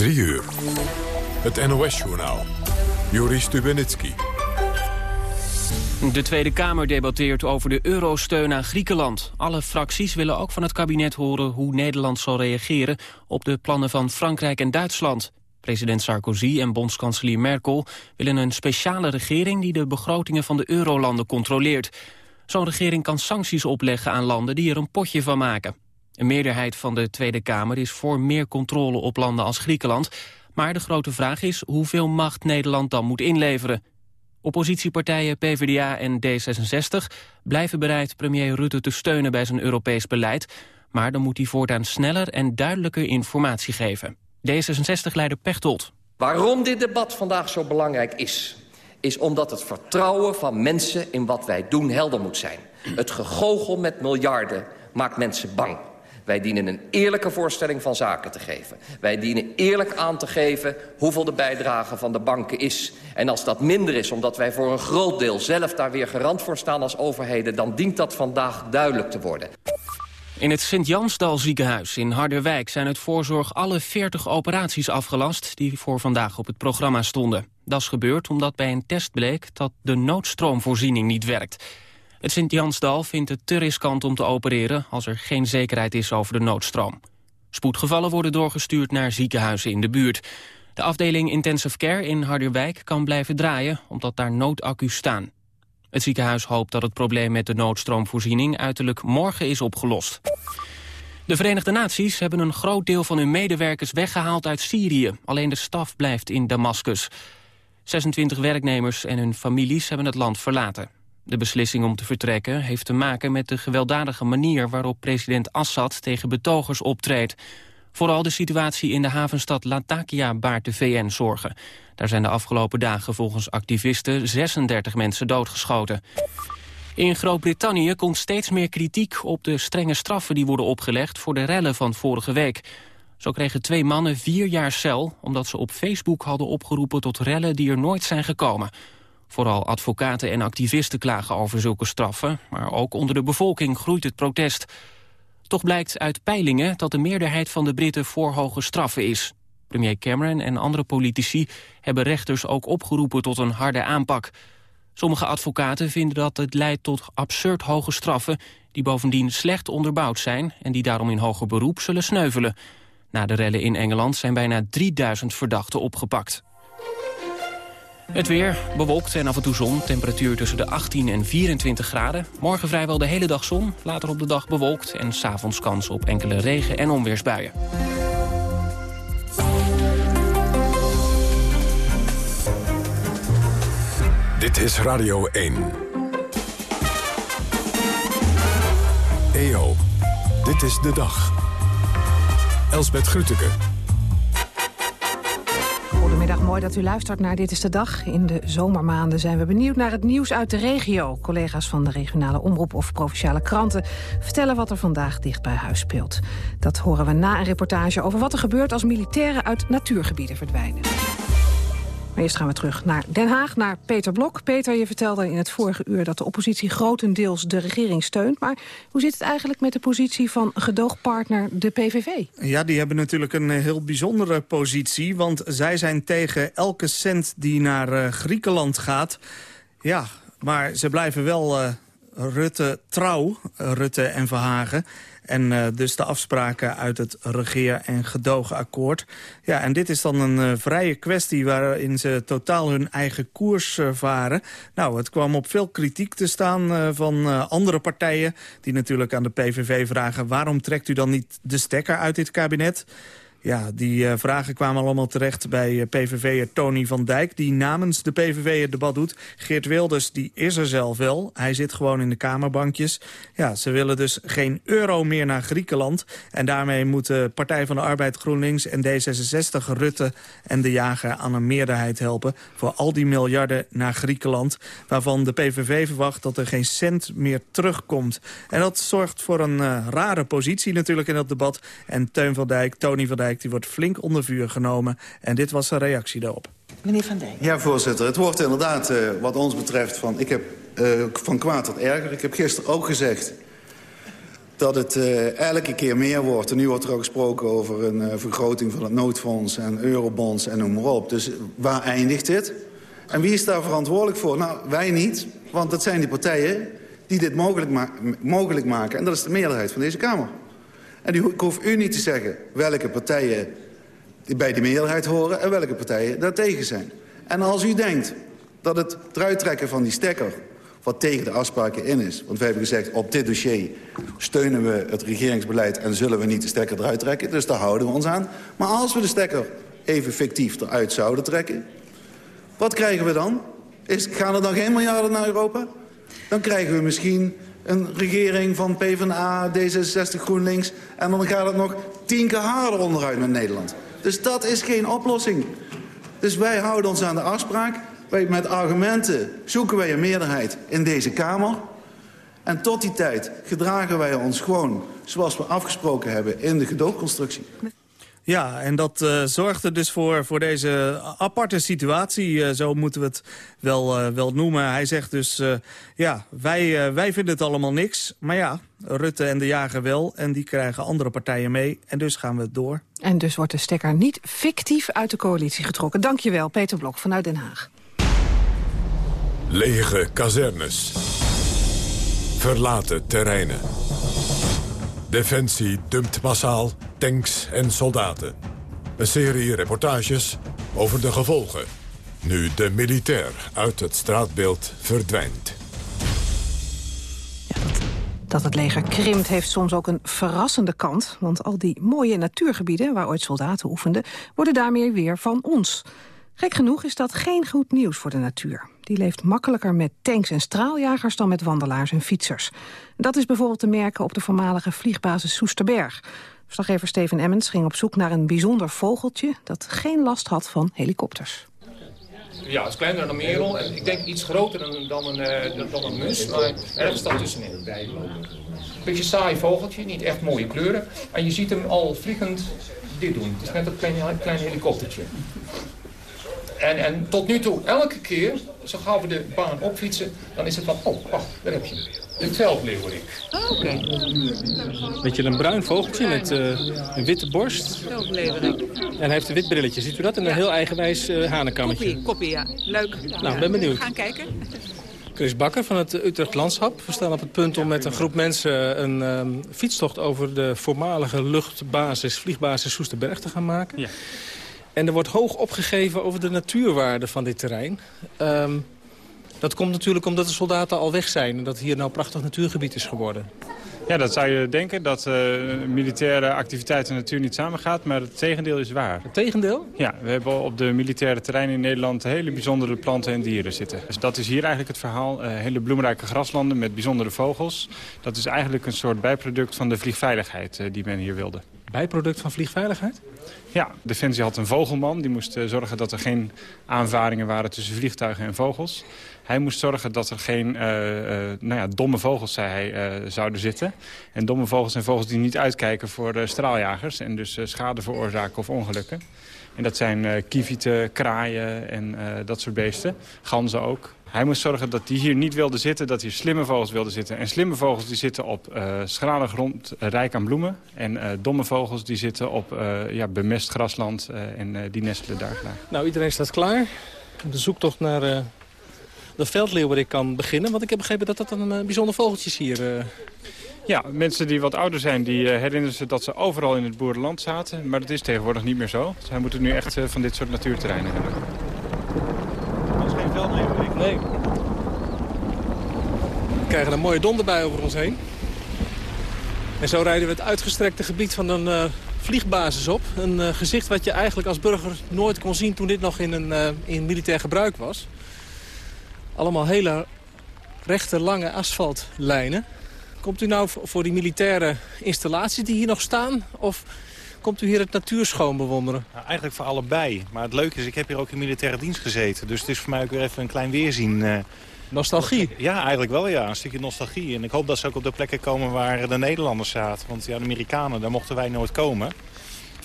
3 uur. Het NOS-journaal. Joris Stubenitski. De Tweede Kamer debatteert over de eurosteun aan Griekenland. Alle fracties willen ook van het kabinet horen hoe Nederland zal reageren... op de plannen van Frankrijk en Duitsland. President Sarkozy en bondskanselier Merkel willen een speciale regering... die de begrotingen van de eurolanden controleert. Zo'n regering kan sancties opleggen aan landen die er een potje van maken. Een meerderheid van de Tweede Kamer is voor meer controle op landen als Griekenland... maar de grote vraag is hoeveel macht Nederland dan moet inleveren. Oppositiepartijen PvdA en D66 blijven bereid premier Rutte te steunen bij zijn Europees beleid... maar dan moet hij voortaan sneller en duidelijker informatie geven. D66-leider Pechtold. Waarom dit debat vandaag zo belangrijk is... is omdat het vertrouwen van mensen in wat wij doen helder moet zijn. Het gegogel met miljarden maakt mensen bang. Wij dienen een eerlijke voorstelling van zaken te geven. Wij dienen eerlijk aan te geven hoeveel de bijdrage van de banken is. En als dat minder is, omdat wij voor een groot deel zelf daar weer garant voor staan als overheden... dan dient dat vandaag duidelijk te worden. In het Sint-Jansdal ziekenhuis in Harderwijk zijn uit voorzorg alle 40 operaties afgelast die voor vandaag op het programma stonden. Dat is gebeurd omdat bij een test bleek dat de noodstroomvoorziening niet werkt. Het Sint-Jansdal vindt het te riskant om te opereren als er geen zekerheid is over de noodstroom. Spoedgevallen worden doorgestuurd naar ziekenhuizen in de buurt. De afdeling Intensive Care in Harderwijk kan blijven draaien omdat daar noodaccu's staan. Het ziekenhuis hoopt dat het probleem met de noodstroomvoorziening uiterlijk morgen is opgelost. De Verenigde Naties hebben een groot deel van hun medewerkers weggehaald uit Syrië. Alleen de staf blijft in Damascus. 26 werknemers en hun families hebben het land verlaten. De beslissing om te vertrekken heeft te maken met de gewelddadige manier... waarop president Assad tegen betogers optreedt. Vooral de situatie in de havenstad Latakia baart de VN zorgen. Daar zijn de afgelopen dagen volgens activisten 36 mensen doodgeschoten. In Groot-Brittannië komt steeds meer kritiek op de strenge straffen die worden opgelegd voor de rellen van vorige week. Zo kregen twee mannen vier jaar cel omdat ze op Facebook hadden opgeroepen tot rellen die er nooit zijn gekomen. Vooral advocaten en activisten klagen over zulke straffen, maar ook onder de bevolking groeit het protest. Toch blijkt uit peilingen dat de meerderheid van de Britten voor hoge straffen is. Premier Cameron en andere politici hebben rechters ook opgeroepen tot een harde aanpak. Sommige advocaten vinden dat het leidt tot absurd hoge straffen... die bovendien slecht onderbouwd zijn en die daarom in hoger beroep zullen sneuvelen. Na de rellen in Engeland zijn bijna 3000 verdachten opgepakt. Het weer bewolkt en af en toe zon. Temperatuur tussen de 18 en 24 graden. Morgen vrijwel de hele dag zon. Later op de dag bewolkt en s'avonds kans op enkele regen- en onweersbuien. Dit is Radio 1. EO, dit is de dag. Elsbeth Grütke. Goedemiddag, mooi dat u luistert naar Dit is de Dag. In de zomermaanden zijn we benieuwd naar het nieuws uit de regio. Collega's van de regionale omroep of provinciale kranten... vertellen wat er vandaag dicht bij huis speelt. Dat horen we na een reportage over wat er gebeurt... als militairen uit natuurgebieden verdwijnen. Maar eerst gaan we terug naar Den Haag, naar Peter Blok. Peter, je vertelde in het vorige uur dat de oppositie grotendeels de regering steunt. Maar hoe zit het eigenlijk met de positie van gedoogpartner de PVV? Ja, die hebben natuurlijk een eh, heel bijzondere positie. Want zij zijn tegen elke cent die naar uh, Griekenland gaat. Ja, maar ze blijven wel uh, Rutte trouw, Rutte en Verhagen. En uh, dus de afspraken uit het regeer- en gedogenakkoord. Ja, en dit is dan een uh, vrije kwestie waarin ze totaal hun eigen koers uh, varen. Nou, het kwam op veel kritiek te staan van andere partijen... die natuurlijk aan de PVV vragen... waarom trekt u dan niet de stekker uit dit kabinet? Ja, die uh, vragen kwamen allemaal terecht bij uh, PVV'er Tony van Dijk... die namens de PVV het debat doet. Geert Wilders die is er zelf wel. Hij zit gewoon in de kamerbankjes. Ja, ze willen dus geen euro meer naar Griekenland. En daarmee moeten Partij van de Arbeid GroenLinks en D66... Rutte en de Jager aan een meerderheid helpen... voor al die miljarden naar Griekenland... waarvan de PVV verwacht dat er geen cent meer terugkomt. En dat zorgt voor een uh, rare positie natuurlijk in dat debat. En Teun van Dijk, Tony van Dijk die wordt flink onder vuur genomen. En dit was zijn reactie daarop. Meneer Van Dijk. Ja, voorzitter. Het wordt inderdaad, uh, wat ons betreft, van, ik heb, uh, van kwaad tot erger. Ik heb gisteren ook gezegd dat het uh, elke keer meer wordt. En nu wordt er al gesproken over een uh, vergroting van het noodfonds en eurobonds en noem maar op. Dus waar eindigt dit? En wie is daar verantwoordelijk voor? Nou, wij niet, want dat zijn die partijen die dit mogelijk, ma mogelijk maken. En dat is de meerderheid van deze Kamer. En ik hoef u niet te zeggen welke partijen bij die meerderheid horen... en welke partijen daartegen zijn. En als u denkt dat het eruit trekken van die stekker wat tegen de afspraken in is. Want we hebben gezegd, op dit dossier steunen we het regeringsbeleid... en zullen we niet de stekker eruit trekken. Dus daar houden we ons aan. Maar als we de stekker even fictief eruit zouden trekken... wat krijgen we dan? Is, gaan er dan geen miljarden naar Europa? Dan krijgen we misschien een regering van PvdA, D66, GroenLinks... en dan gaat het nog tien keer harder onderuit met Nederland. Dus dat is geen oplossing. Dus wij houden ons aan de afspraak. Wij, met argumenten zoeken wij een meerderheid in deze Kamer. En tot die tijd gedragen wij ons gewoon zoals we afgesproken hebben in de gedoogconstructie. Ja, en dat uh, zorgt er dus voor, voor deze aparte situatie. Uh, zo moeten we het wel, uh, wel noemen. Hij zegt dus, ja, wij, wij vinden het allemaal niks. Maar ja, Rutte en de Jager wel. En die krijgen andere partijen mee. En dus gaan we door. En dus wordt de stekker niet fictief uit de coalitie getrokken. Dankjewel, Peter Blok vanuit Den Haag. Lege kazernes. Verlaten terreinen. Defensie dumpt massaal tanks en soldaten. Een serie reportages over de gevolgen. Nu de militair uit het straatbeeld verdwijnt. dat het leger krimpt heeft soms ook een verrassende kant. Want al die mooie natuurgebieden waar ooit soldaten oefenden... worden daarmee weer van ons. Gek genoeg is dat geen goed nieuws voor de natuur. Die leeft makkelijker met tanks en straaljagers dan met wandelaars en fietsers. Dat is bijvoorbeeld te merken op de voormalige vliegbasis Soesterberg. Verslaggever Steven Emmens ging op zoek naar een bijzonder vogeltje... dat geen last had van helikopters. Ja, het is kleiner dan een merel. En ik denk iets groter dan, dan, een, uh, dan een mus, maar ergens staat tussenin. Beetje saai vogeltje, niet echt mooie kleuren. En je ziet hem al vliegend dit doen. Het is net een klein, klein helikoptertje. En, en tot nu toe, elke keer, zo gauw we de baan opfietsen, dan is het van, oh, wacht, daar heb je hem. De veldleeuwerik. Oh, oké. Okay. Beetje een bruin vogeltje met uh, een witte borst. Veldleeuwerik. En hij heeft een wit brilletje. Ziet u dat? En een heel eigenwijs uh, hanenkammetje. Koppie, koppie, ja. Leuk. Nou, ben benieuwd. We gaan kijken. Chris Bakker van het Utrecht Landschap. We staan op het punt om met een groep mensen een um, fietstocht over de voormalige luchtbasis, vliegbasis Soesterberg te gaan maken. Ja. En er wordt hoog opgegeven over de natuurwaarde van dit terrein. Um, dat komt natuurlijk omdat de soldaten al weg zijn... en dat hier nou prachtig natuurgebied is geworden. Ja, dat zou je denken, dat uh, militaire activiteit en natuur niet samengaat. Maar het tegendeel is waar. Het tegendeel? Ja, we hebben op de militaire terreinen in Nederland hele bijzondere planten en dieren zitten. Dus dat is hier eigenlijk het verhaal. Uh, hele bloemrijke graslanden met bijzondere vogels. Dat is eigenlijk een soort bijproduct van de vliegveiligheid uh, die men hier wilde. Bijproduct van vliegveiligheid? Ja, Defensie had een vogelman. Die moest zorgen dat er geen aanvaringen waren tussen vliegtuigen en vogels. Hij moest zorgen dat er geen uh, uh, nou ja, domme vogels, zei hij, zouden zitten. En domme vogels zijn vogels die niet uitkijken voor straaljagers... en dus schade veroorzaken of ongelukken. En dat zijn kievieten, kraaien en dat soort beesten. Ganzen ook. Hij moest zorgen dat die hier niet wilden zitten, dat hier slimme vogels wilden zitten. En slimme vogels die zitten op uh, schrale grond, rijk aan bloemen. En uh, domme vogels die zitten op ja, bemest grasland en die nestelen daar graag. Nou, iedereen staat klaar. De zoektocht naar de veldleeuwerik kan beginnen. Want ik heb begrepen dat dat een bijzonder vogeltje is hier. Ja, mensen die wat ouder zijn, die herinneren zich dat ze overal in het boerenland zaten. Maar dat is tegenwoordig niet meer zo. Zij moeten nu echt van dit soort natuurterreinen hebben. Dat is geen veldleeuwerik. We krijgen een mooie donderbui over ons heen. En zo rijden we het uitgestrekte gebied van een uh, vliegbasis op. Een uh, gezicht wat je eigenlijk als burger nooit kon zien toen dit nog in, een, uh, in militair gebruik was. Allemaal hele rechte, lange asfaltlijnen. Komt u nou voor die militaire installaties die hier nog staan? Of komt u hier het natuurschoon bewonderen? Nou, eigenlijk voor allebei. Maar het leuke is, ik heb hier ook in militaire dienst gezeten. Dus het is voor mij ook weer even een klein weerzien. Uh, nostalgie? Ja, eigenlijk wel ja. Een stukje nostalgie. En ik hoop dat ze ook op de plekken komen waar de Nederlanders zaten. Want ja, de Amerikanen, daar mochten wij nooit komen.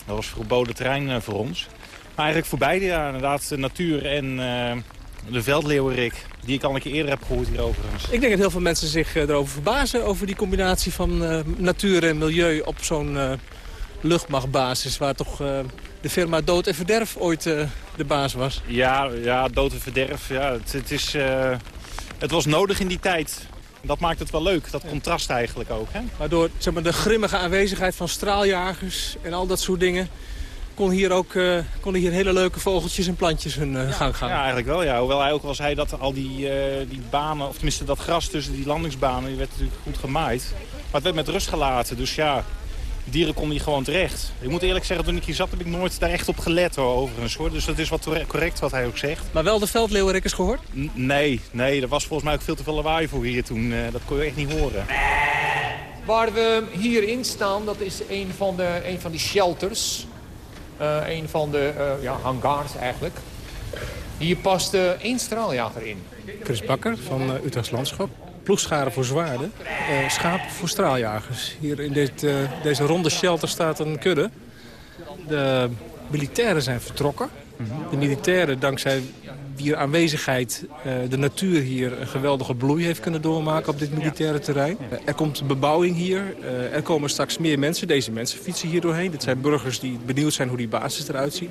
Dat was verboden terrein uh, voor ons. Maar eigenlijk voor beide, ja, inderdaad, de natuur en... Uh, De veldleeuwerik, die ik al een keer eerder heb gehoord hier overigens. Ik denk dat heel veel mensen zich eh, erover verbazen... over die combinatie van uh, natuur en milieu op zo'n luchtmachtbasis... waar toch de firma Dood en Verderf ooit de baas was. Ja, ja Dood en Verderf. Ja, het, het is, het was nodig in die tijd. Dat maakt het wel leuk, dat contrast eigenlijk ook. Hè? Waardoor zeg maar, de grimmige aanwezigheid van straaljagers en al dat soort dingen kon hier ook uh, konden hier hele leuke vogeltjes en plantjes hun uh, gang gaan. Ja, eigenlijk wel. Ja. Hoewel hij ook wel zei dat al die, uh, die banen, of tenminste dat gras tussen die landingsbanen, die werd natuurlijk goed gemaaid. Maar het werd met rust gelaten. Dus ja, dieren konden hier gewoon terecht. Ik moet eerlijk zeggen, toen ik hier zat heb ik nooit daar echt op gelet hoor, overigens. Hoor. Dus dat is wat correct wat hij ook zegt. Maar wel de veldleeuwerikkers gehoord? N nee, nee, er was volgens mij ook veel te veel lawaai voor hier toen. dat kon je echt niet horen. Waar we hierin staan, dat is een van, de, een van die shelters uh, een van de uh, ja, hangars eigenlijk. Hier past uh, één straaljager in. Chris Bakker van uh, Utrechts Landschap. Ploegscharen voor zwaarden, schapen voor straaljagers. Hier in dit, deze ronde shelter staat een kudde. De militairen zijn vertrokken. De militairen, dankzij wier aanwezigheid uh, de natuur hier een geweldige bloei heeft kunnen doormaken op dit militaire terrein. Uh, er komt bebouwing hier, uh, er komen straks meer mensen. Deze mensen fietsen hier doorheen. Dit zijn burgers die benieuwd zijn hoe die basis eruit ziet.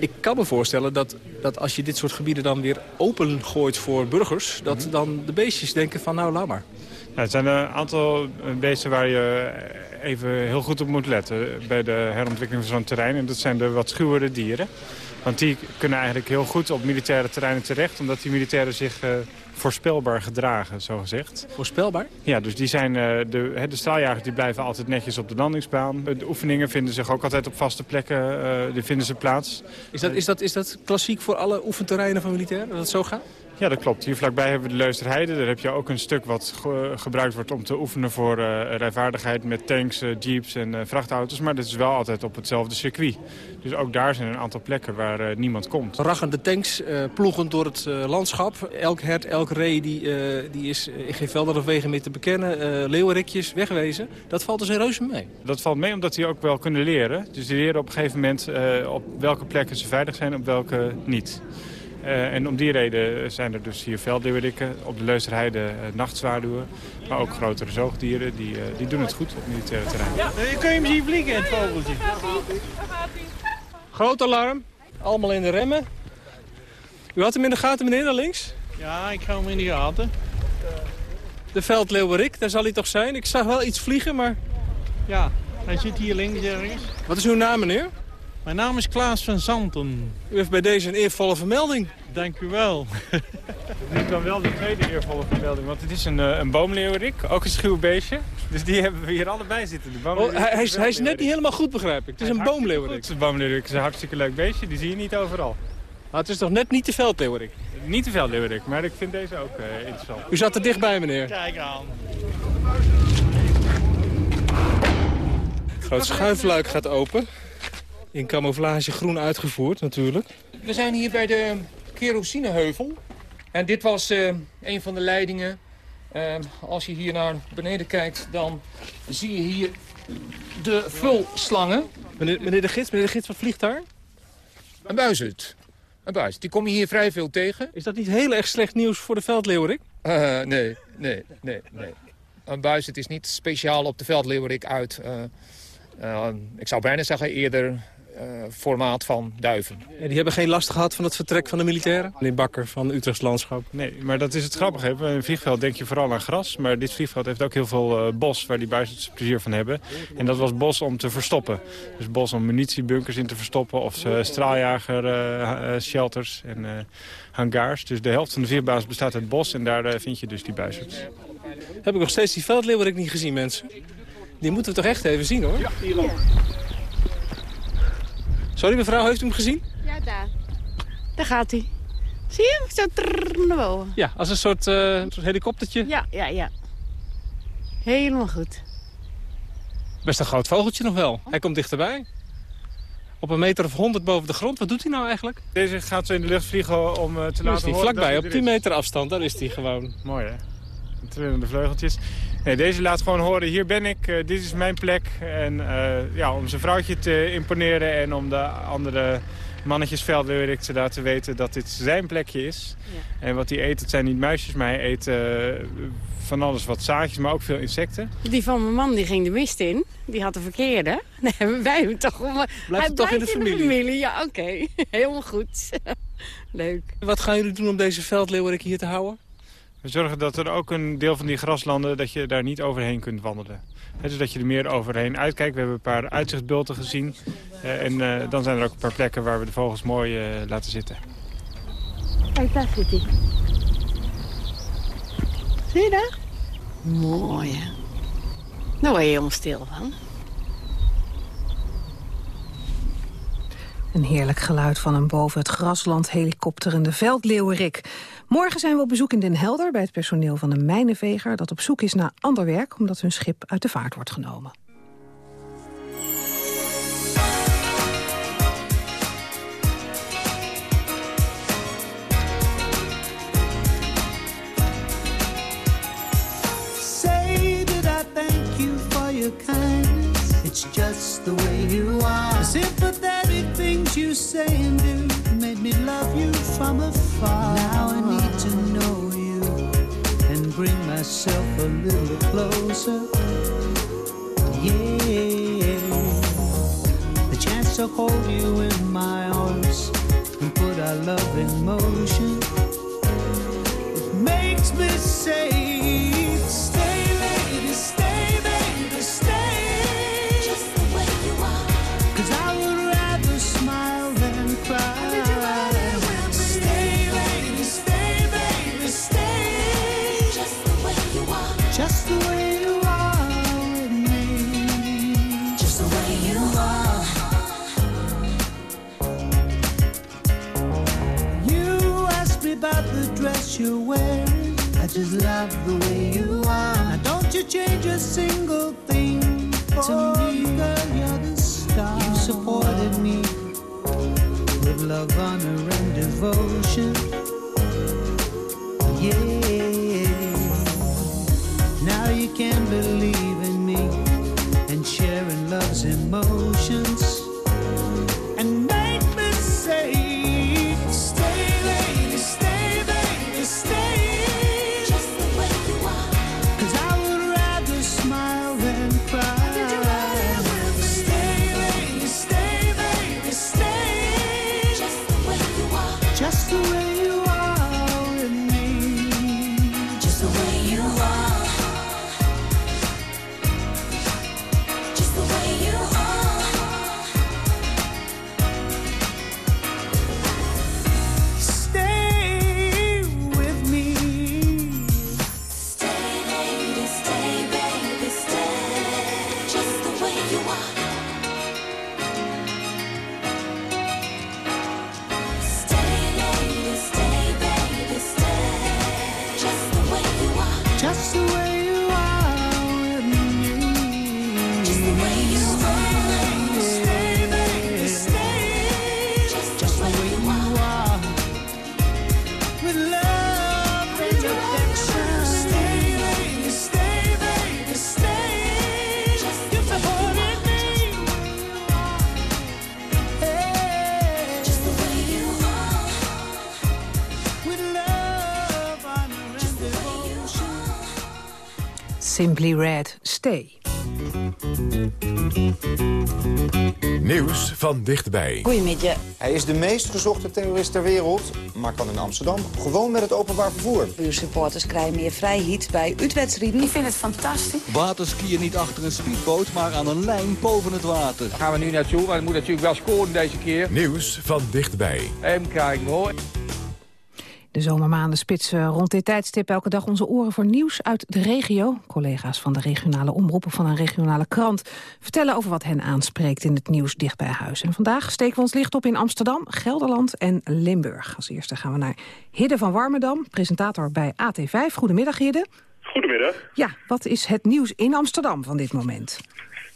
Ik kan me voorstellen dat, dat als je dit soort gebieden dan weer opengooit voor burgers... dat dan de beestjes denken van nou, laat maar. Ja, het zijn een aantal beesten waar je even heel goed op moet letten... bij de herontwikkeling van zo'n terrein. En dat zijn de wat schuwere dieren. Want die kunnen eigenlijk heel goed op militaire terreinen terecht... omdat die militairen zich uh, voorspelbaar gedragen, zo gezegd. Voorspelbaar? Ja, dus die zijn, uh, de, de straaljagers die blijven altijd netjes op de landingsbaan. De oefeningen vinden zich ook altijd op vaste plekken, uh, die vinden ze plaats. Is dat, is, dat, is dat klassiek voor alle oefenterreinen van militairen, dat het zo gaat? Ja, dat klopt. Hier vlakbij hebben we de Leusterheide. Daar heb je ook een stuk wat ge gebruikt wordt om te oefenen voor uh, rijvaardigheid met tanks, uh, jeeps en uh, vrachtauto's. Maar dat is wel altijd op hetzelfde circuit. Dus ook daar zijn een aantal plekken waar niemand komt. Raggende tanks ploegen door het landschap. Elk hert, elk ree die, die is in geen velden of wegen meer te bekennen. leeuwerikjes, wegwezen. Dat valt dus een reuze mee. Dat valt mee omdat die ook wel kunnen leren. Dus die leren op een gegeven moment op welke plekken ze veilig zijn, op welke niet. Uh, en om die reden zijn er dus hier veldleeuwerikken, op de Leusterheide uh, nachtzwaarduwen. Maar ook grotere zoogdieren, die, uh, die doen het goed op militaire terrein. Ja, je kun je hem zien vliegen, het vogeltje. Groot alarm, allemaal in de remmen. U had hem in de gaten, meneer, daar links? Ja, ik hou hem in de gaten. De veldleeuwerik, daar zal hij toch zijn? Ik zag wel iets vliegen, maar... Ja, hij zit hier links ergens. Wat is uw naam, meneer? Mijn naam is Klaas van Zanten. U heeft bij deze een eervolle vermelding. Dank u wel. Nu dan wel de tweede eervolle vermelding, want het is een, uh, een boomleeuwerik, ook een schuw beestje. Dus die hebben we hier allebei zitten. De oh, hij, hij, is, hij, is, net niet helemaal goed, begrijp ik. Het is een boomleeuwerik. Het is een boomleeuwerik, het is een hartstikke leuk beestje, die zie je niet overal. Maar het is toch net niet de veldleeuwerik? Niet de veldleeuwerik, maar ik vind deze ook uh, interessant. U zat er dichtbij, meneer. Kijk aan. Het groot schuifluik gaat open. In camouflage groen uitgevoerd natuurlijk. We zijn hier bij de kerosineheuvel. En dit was uh, een van de leidingen. Uh, als je hier naar beneden kijkt, dan zie je hier de vulslangen. Meneer, meneer de gids, meneer de gids, wat vliegt daar? Een buizerd. Een buizerd. Die kom je hier vrij veel tegen. Is dat niet heel erg slecht nieuws voor de veldleeuwerik? Uh, nee, nee, nee, nee. Een buizerd is niet speciaal op de veldleeuwerik uit. ik zou bijna zeggen eerder formaat van duiven. Ja, die hebben geen last gehad van het vertrek van de militairen? Meneer Bakker van Utrechts Landschap. Nee, maar dat is het grappige. Bij een vliegveld denk je vooral aan gras. Maar dit vliegveld heeft ook heel veel uh, bos waar die buizers plezier van hebben. En dat was bos om te verstoppen. Dus bos om munitiebunkers in te verstoppen. Of uh, straaljager shelters en hangars. Dus de helft van de vliegbasis bestaat uit bos. En daar vind je dus die buizers. Heb ik nog steeds die veldleeuwerik niet gezien, mensen? Die moeten we toch echt even zien, hoor? Ja, hier ook. Sorry, mevrouw, heeft u hem gezien? Ja, daar. Daar gaat hij. Zie je hem? Zo trrr naar boven. Ja, als een soort, uh, soort helikoptertje. Ja, ja, ja. Helemaal goed. Best een groot vogeltje nog wel. Hij komt dichterbij. Op een meter of honderd boven de grond. Wat doet hij nou eigenlijk? Deze gaat zo in de lucht vliegen om uh, te laten is hij, Vlakbij, op 10 meter afstand. Daar is hij gewoon. Mooi, hè? Trillende vleugeltjes. Nee, deze laat gewoon horen, hier ben ik, eh, dit is mijn plek. En eh, ja, om zijn vrouwtje te imponeren en om de andere mannetjes veldleeuwerik te laten weten dat dit zijn plekje is. En wat hij eet, het zijn niet muisjes, maar hij eet eh, van alles wat zaadjes, maar ook veel insecten. Die van mijn man die ging de mist in. Die had de verkeerde. Nee, hebben wij hem toch... Hij het toch in de familie? Ja, oké. Helemaal goed. Leuk. Wat gaan jullie doen om deze veldleeuwerik hier te houden? We zorgen dat er ook een deel van die graslanden, dat je daar niet overheen kunt wandelen. He, dus dat je er meer overheen uitkijkt. We hebben een paar uitzichtbulten gezien. Eh, en eh, dan zijn er ook een paar plekken waar we de vogels mooi eh, laten zitten. Kijk, daar zit hij. Zie je dat? Mooi, hè? Daar word je helemaal stil van. Een heerlijk geluid van een boven het grasland helikopterende veldleeuwerik. Morgen zijn we op bezoek in Den Helder bij het personeel van de mijnenveger... dat op zoek is naar ander werk omdat hun schip uit de vaart wordt genomen. Say It's just the way you are. The sympathetic things you say and do made me love you from afar. Now I need to know you and bring myself a little closer. Yeah, the chance to hold you in my arms and put our love in motion. It makes me say, you're wearing. I just love the way you are. Now don't you change a single thing to me, girl. You're the star. You supported me with love, honor, and devotion. Yeah. Now you can believe in me and sharing love's emotions Simply Red, Stay. Nieuws van dichtbij. Goedemiddag. Hij is de meest gezochte terrorist ter wereld, maar kan in Amsterdam gewoon met het openbaar vervoer. Uw supporters krijgen meer vrijheid bij uitwedstrijden. Ik vind het fantastisch. Waterskiën niet achter een speedboot, maar aan een lijn boven het water. Daar gaan we nu naartoe, maar het moet natuurlijk wel scoren deze keer. Nieuws van dichtbij. Even kijken hoor. De zomermaanden spitsen rond dit tijdstip elke dag onze oren voor nieuws uit de regio. Collega's van de regionale omroepen van een regionale krant vertellen over wat hen aanspreekt in het nieuws dicht bij huis. En vandaag steken we ons licht op in Amsterdam, Gelderland en Limburg. Als eerste gaan we naar Hidde van Warmerdam, presentator bij AT5. Goedemiddag Hidde. Goedemiddag. Ja, wat is het nieuws in Amsterdam van dit moment?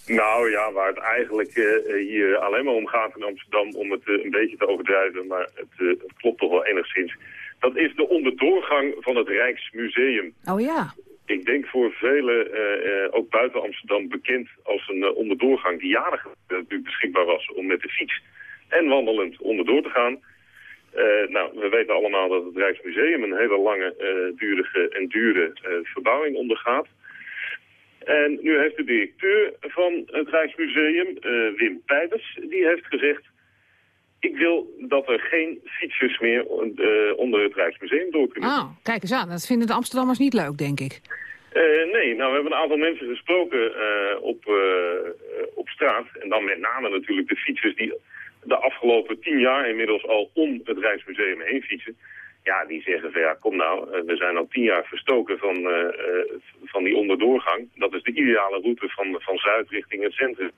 Nou ja, waar het eigenlijk eh, hier alleen maar om gaat in Amsterdam, om het eh, een beetje te overdrijven, maar het, eh, het klopt toch wel enigszins. Dat is de onderdoorgang van het Rijksmuseum. Oh ja. ik denk voor velen, eh, eh, ook buiten Amsterdam, bekend als een eh, onderdoorgang die jaren natuurlijk beschikbaar was om met de fiets en wandelend onderdoor te gaan. Nou, we weten allemaal dat het Rijksmuseum een hele lange, eh, durige en dure verbouwing ondergaat. En nu heeft de directeur van het Rijksmuseum, Wim Pijpers, die heeft gezegd... ik wil dat er geen fietsers meer eh, onder het Rijksmuseum door kunnen. Oh, kijk eens aan. Dat vinden de Amsterdammers niet leuk, denk ik. Eh, nee, nou we hebben een aantal mensen gesproken eh, op, op straat. En dan met name natuurlijk de fietsers die de afgelopen tien jaar inmiddels al om het Rijksmuseum heen fietsen. Ja, die zeggen van ja, kom nou, we zijn al tien jaar verstoken van, van die onderdoorgang. Dat is de ideale route van, van Zuid richting het centrum.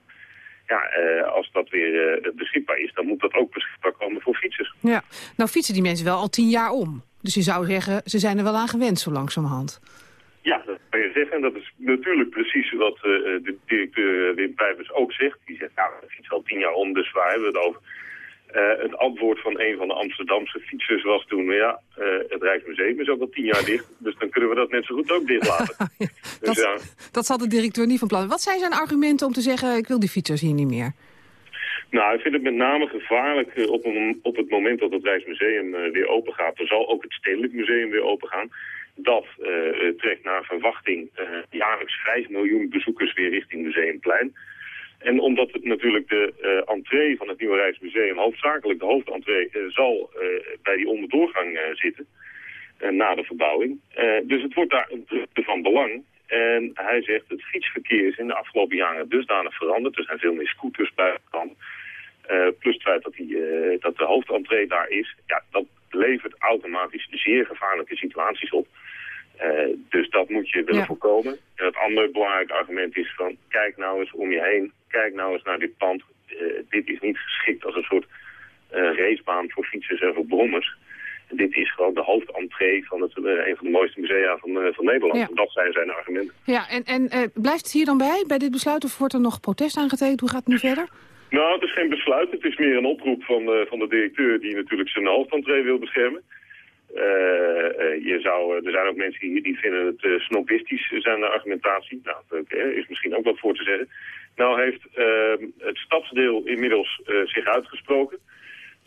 Ja, eh, als dat weer eh, beschikbaar is, dan moet dat ook beschikbaar komen voor fietsers. Ja. Nou fietsen die mensen wel al tien jaar om. Dus je zou zeggen, ze zijn er wel aan gewend zo langzamerhand. Ja, dat kan je zeggen. En dat is natuurlijk precies wat eh, de directeur Wim Pijpers ook zegt. Die zegt, nou, de fiets al tien jaar om, dus waar hebben we het over? Eh, het antwoord van een van de Amsterdamse fietsers was toen... ja, eh, het Rijksmuseum is ook al tien jaar dicht... dus dan kunnen we dat net zo goed ook dicht laten. dus ja, Dat zal de directeur niet van plan. Wat zijn zijn argumenten om te zeggen, ik wil die fietsers hier niet meer? Nou, ik vind het met name gevaarlijk eh, op, een, op het moment dat het Rijksmuseum weer open gaat. Er zal ook het Stedelijk Museum weer open gaan. Dat trekt naar verwachting jaarlijks 5 miljoen bezoekers weer richting Museumplein. En omdat het natuurlijk de eh, entree van het nieuwe Rijksmuseum, hoofdzakelijk de hoofdentree, eh, zal eh, bij die onderdoorgang zitten. na de verbouwing. Dus het wordt daar een drukte van belang. En hij zegt het fietsverkeer is in de afgelopen jaren dusdanig veranderd. Er zijn veel meer scooters buiten. Uh, plus het feit dat, die, dat de hoofdentree daar is. Ja, dat levert automatisch zeer gevaarlijke situaties op. Eh, dus dat moet je willen Ja. voorkomen. En het andere belangrijke argument is van... kijk nou eens om je heen. Kijk nou eens naar dit pand. Eh, dit is niet geschikt als een soort eh, racebaan voor fietsers en voor brommers. Dit is gewoon de hoofdentree van het, een van de mooiste musea van, van Nederland. Ja. En dat zijn zijn argumenten. Ja, en, en blijft het hier dan bij, bij dit besluit? Of wordt er nog protest aangetekend? Hoe gaat het nu verder? Nou, het is geen besluit. Het is meer een oproep van, de van de directeur die natuurlijk zijn hoofdentree wil beschermen. Eh, eh, je zou, eh, er zijn ook mensen die, die vinden het snobistisch, zijn de argumentatie. Nou, is misschien ook wat voor te zeggen. Nou heeft eh, het stadsdeel inmiddels zich uitgesproken.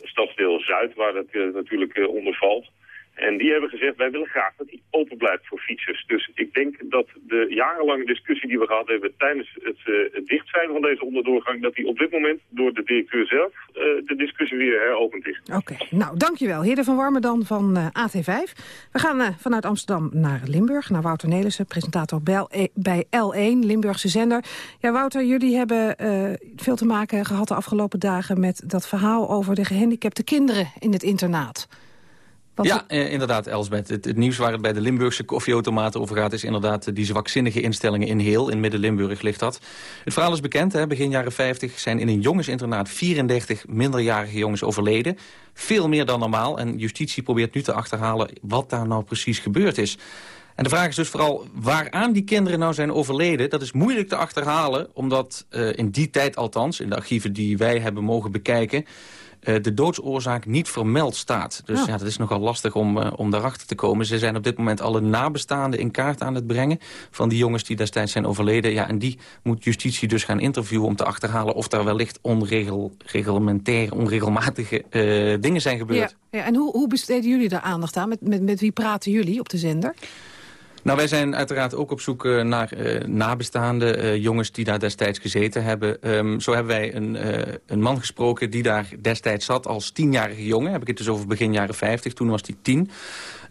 Stadsdeel Zuid, waar eh, natuurlijk onder valt. En die hebben gezegd, wij willen graag dat die open blijft voor fietsers. Dus ik denk dat de jarenlange discussie die we gehad hebben tijdens het, eh, het dicht zijn van deze onderdoorgang, dat die op dit moment door de directeur zelf eh, de discussie weer heropend is. Oké, nou dankjewel. Heren van Warme dan van eh, AT5. We gaan vanuit Amsterdam naar Limburg, naar Wouter Nelissen, presentator bij, bij L1, Limburgse zender. Ja, Wouter, jullie hebben veel te maken gehad de afgelopen dagen met dat verhaal over de gehandicapte kinderen in het internaat. Want ja, eh, inderdaad, Elsbeth. Het, het nieuws waar het bij de Limburgse koffieautomaten over gaat... is inderdaad eh, die zwakzinnige instellingen in Heel. In Midden-Limburg ligt dat. Het verhaal is bekend. Hè? Begin jaren 50 zijn in een jongensinternaat 34 minderjarige jongens overleden. Veel meer dan normaal. En justitie probeert nu te achterhalen wat daar nou precies gebeurd is. En de vraag is dus vooral waaraan die kinderen nou zijn overleden. Dat is moeilijk te achterhalen, omdat eh, in die tijd althans... in de archieven die wij hebben mogen bekijken... eh, de doodsoorzaak niet vermeld staat. Dus Ja. ja, dat is nogal lastig om, eh, om daarachter te komen. Ze zijn op dit moment alle nabestaanden in kaart aan het brengen... van die jongens die destijds zijn overleden. Ja, en die moet justitie dus gaan interviewen om te achterhalen... of daar wellicht onreglementair, onregelmatige eh, dingen zijn gebeurd. ja, ja, en hoe, hoe besteden jullie daar aandacht aan? Met, met, met wie praten jullie op de zender? Nou, wij zijn uiteraard ook op zoek eh, naar eh, nabestaande eh, jongens die daar destijds gezeten hebben. Ehm, zo hebben wij een, een man gesproken die daar destijds zat als tienjarige jongen. Heb ik het dus over begin jaren 50, toen was hij tien.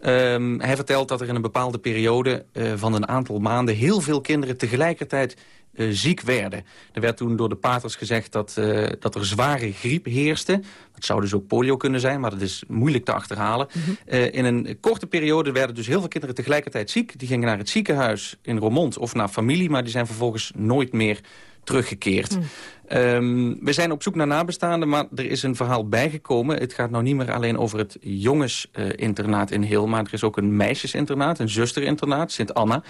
Ehm, hij vertelt dat er in een bepaalde periode van een aantal maanden... heel veel kinderen tegelijkertijd ziek werden. Er werd toen door de paters gezegd dat, eh, dat er zware griep heerste. Het zou dus ook polio kunnen zijn, maar dat is moeilijk te achterhalen. Eh, in een korte periode werden dus heel veel kinderen tegelijkertijd ziek. Die gingen naar het ziekenhuis in Roermond of naar familie... maar die zijn vervolgens nooit meer teruggekeerd. Ehm, we zijn op zoek naar nabestaanden, maar er is een verhaal bijgekomen. Het gaat nou niet meer alleen over het jongensinternaat in Heel... maar er is ook een meisjesinternaat, een zusterinternaat, Sint-Anna.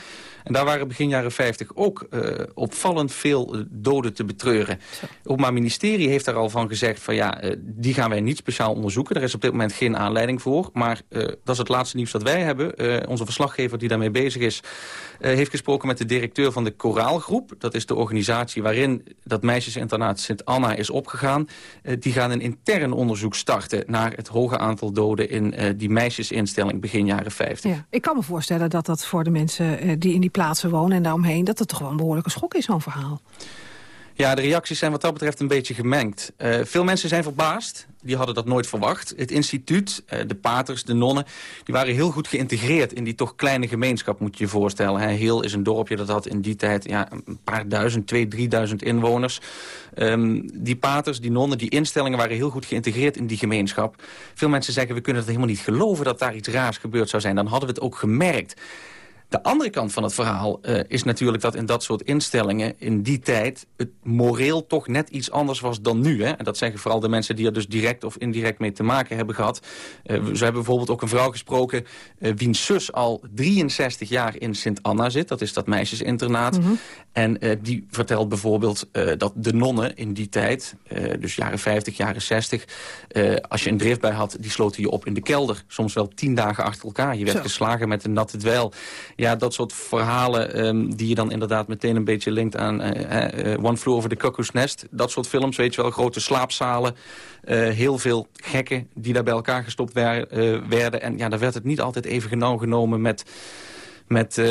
En daar waren begin jaren 50 ook uh, opvallend veel doden te betreuren. Het Openbaar Ministerie heeft daar al van gezegd... van ja, uh, die gaan wij niet speciaal onderzoeken. Er is op dit moment geen aanleiding voor. Maar dat is het laatste nieuws dat wij hebben. onze verslaggever die daarmee bezig is... heeft gesproken met de directeur van de Koraalgroep. Dat is de organisatie waarin dat meisjesinternaat Sint-Anna is opgegaan. die gaan een intern onderzoek starten... naar het hoge aantal doden in die meisjesinstelling begin jaren 50. Ja, ik kan me voorstellen dat dat voor de mensen die in die plaatsen wonen en daaromheen... dat het toch wel een behoorlijke schok is, zo'n verhaal. Ja, de reacties zijn wat dat betreft een beetje gemengd. Uh, veel mensen zijn verbaasd. Die hadden dat nooit verwacht. Het instituut, uh, de paters, de nonnen... die waren heel goed geïntegreerd in die toch kleine gemeenschap, moet je je voorstellen. Heel is een dorpje dat had in die tijd ja, een paar duizend, twee, drieduizend inwoners. Um, die paters, die nonnen, die instellingen waren heel goed geïntegreerd in die gemeenschap. Veel mensen zeggen, we kunnen het helemaal niet geloven dat daar iets raars gebeurd zou zijn. Dan hadden we het ook gemerkt. De andere kant van het verhaal uh, is natuurlijk dat in dat soort instellingen... in die tijd het moreel toch net iets anders was dan nu. Hè? En dat zeggen vooral de mensen die er dus direct of indirect mee te maken hebben gehad. Uh, ze hebben bijvoorbeeld ook een vrouw gesproken... Uh, wiens zus al 63 jaar in Sint-Anna zit. Dat is dat meisjesinternaat. Mm -hmm. En die vertelt bijvoorbeeld dat de nonnen in die tijd... dus jaren 50, jaren 60... als je een drift bij had, die sloten je op in de kelder. Soms wel tien dagen achter elkaar. Je werd Zo. geslagen met een natte dweil ja, dat soort verhalen um, die je dan inderdaad meteen een beetje linkt aan uh, uh, One Flew Over the Cuckoo's Nest. Dat soort films, weet je wel, grote slaapzalen. Uh, heel veel gekken die daar bij elkaar gestopt wer werden. En ja, daar werd het niet altijd even genauw genomen met... met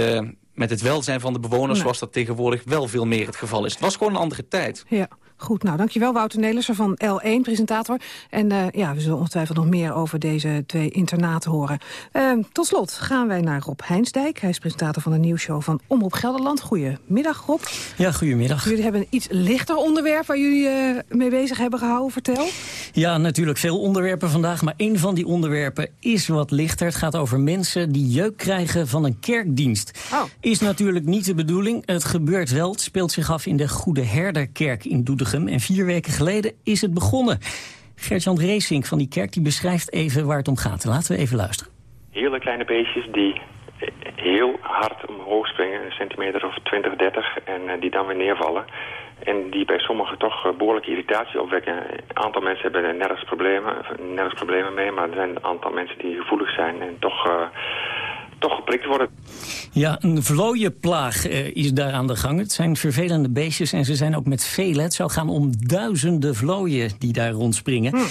met het welzijn van de bewoners, zoals dat tegenwoordig wel veel meer het geval is. Het was gewoon een andere tijd. Ja. Goed, nou dankjewel Wouter Nelissen van L1, presentator. En uh, ja, we zullen ongetwijfeld nog meer over deze twee internaten horen. Uh, tot slot gaan wij naar Rob Heinsdijk. Hij is presentator van de nieuwsshow van Omroep Gelderland. Goedemiddag Rob. Ja, goedemiddag. Jullie hebben een iets lichter onderwerp waar jullie uh, mee bezig hebben gehouden. Vertel. Ja, natuurlijk veel onderwerpen vandaag. Maar één van die onderwerpen is wat lichter. Het gaat over mensen die jeuk krijgen van een kerkdienst. Oh. Is natuurlijk niet de bedoeling. Het gebeurt wel. Het speelt zich af in de Goede Herderkerk in Doetinchem. En vier weken geleden is het begonnen. Gert-Jan Reesink van die kerk die beschrijft even waar het om gaat. Laten we even luisteren. Hele kleine beestjes die heel hard omhoog springen, een centimeter of 20, 30, en die dan weer neervallen. En die bij sommigen toch behoorlijke irritatie opwekken. Een aantal mensen hebben er nergens problemen, nergens problemen mee, maar er zijn een aantal mensen die gevoelig zijn en toch... Uh, toch geprikt worden. Ja, een vlooienplaag uh, is daar aan de gang. Het zijn vervelende beestjes en ze zijn ook met vele. Het zou gaan om duizenden vlooien die daar rondspringen. Hm.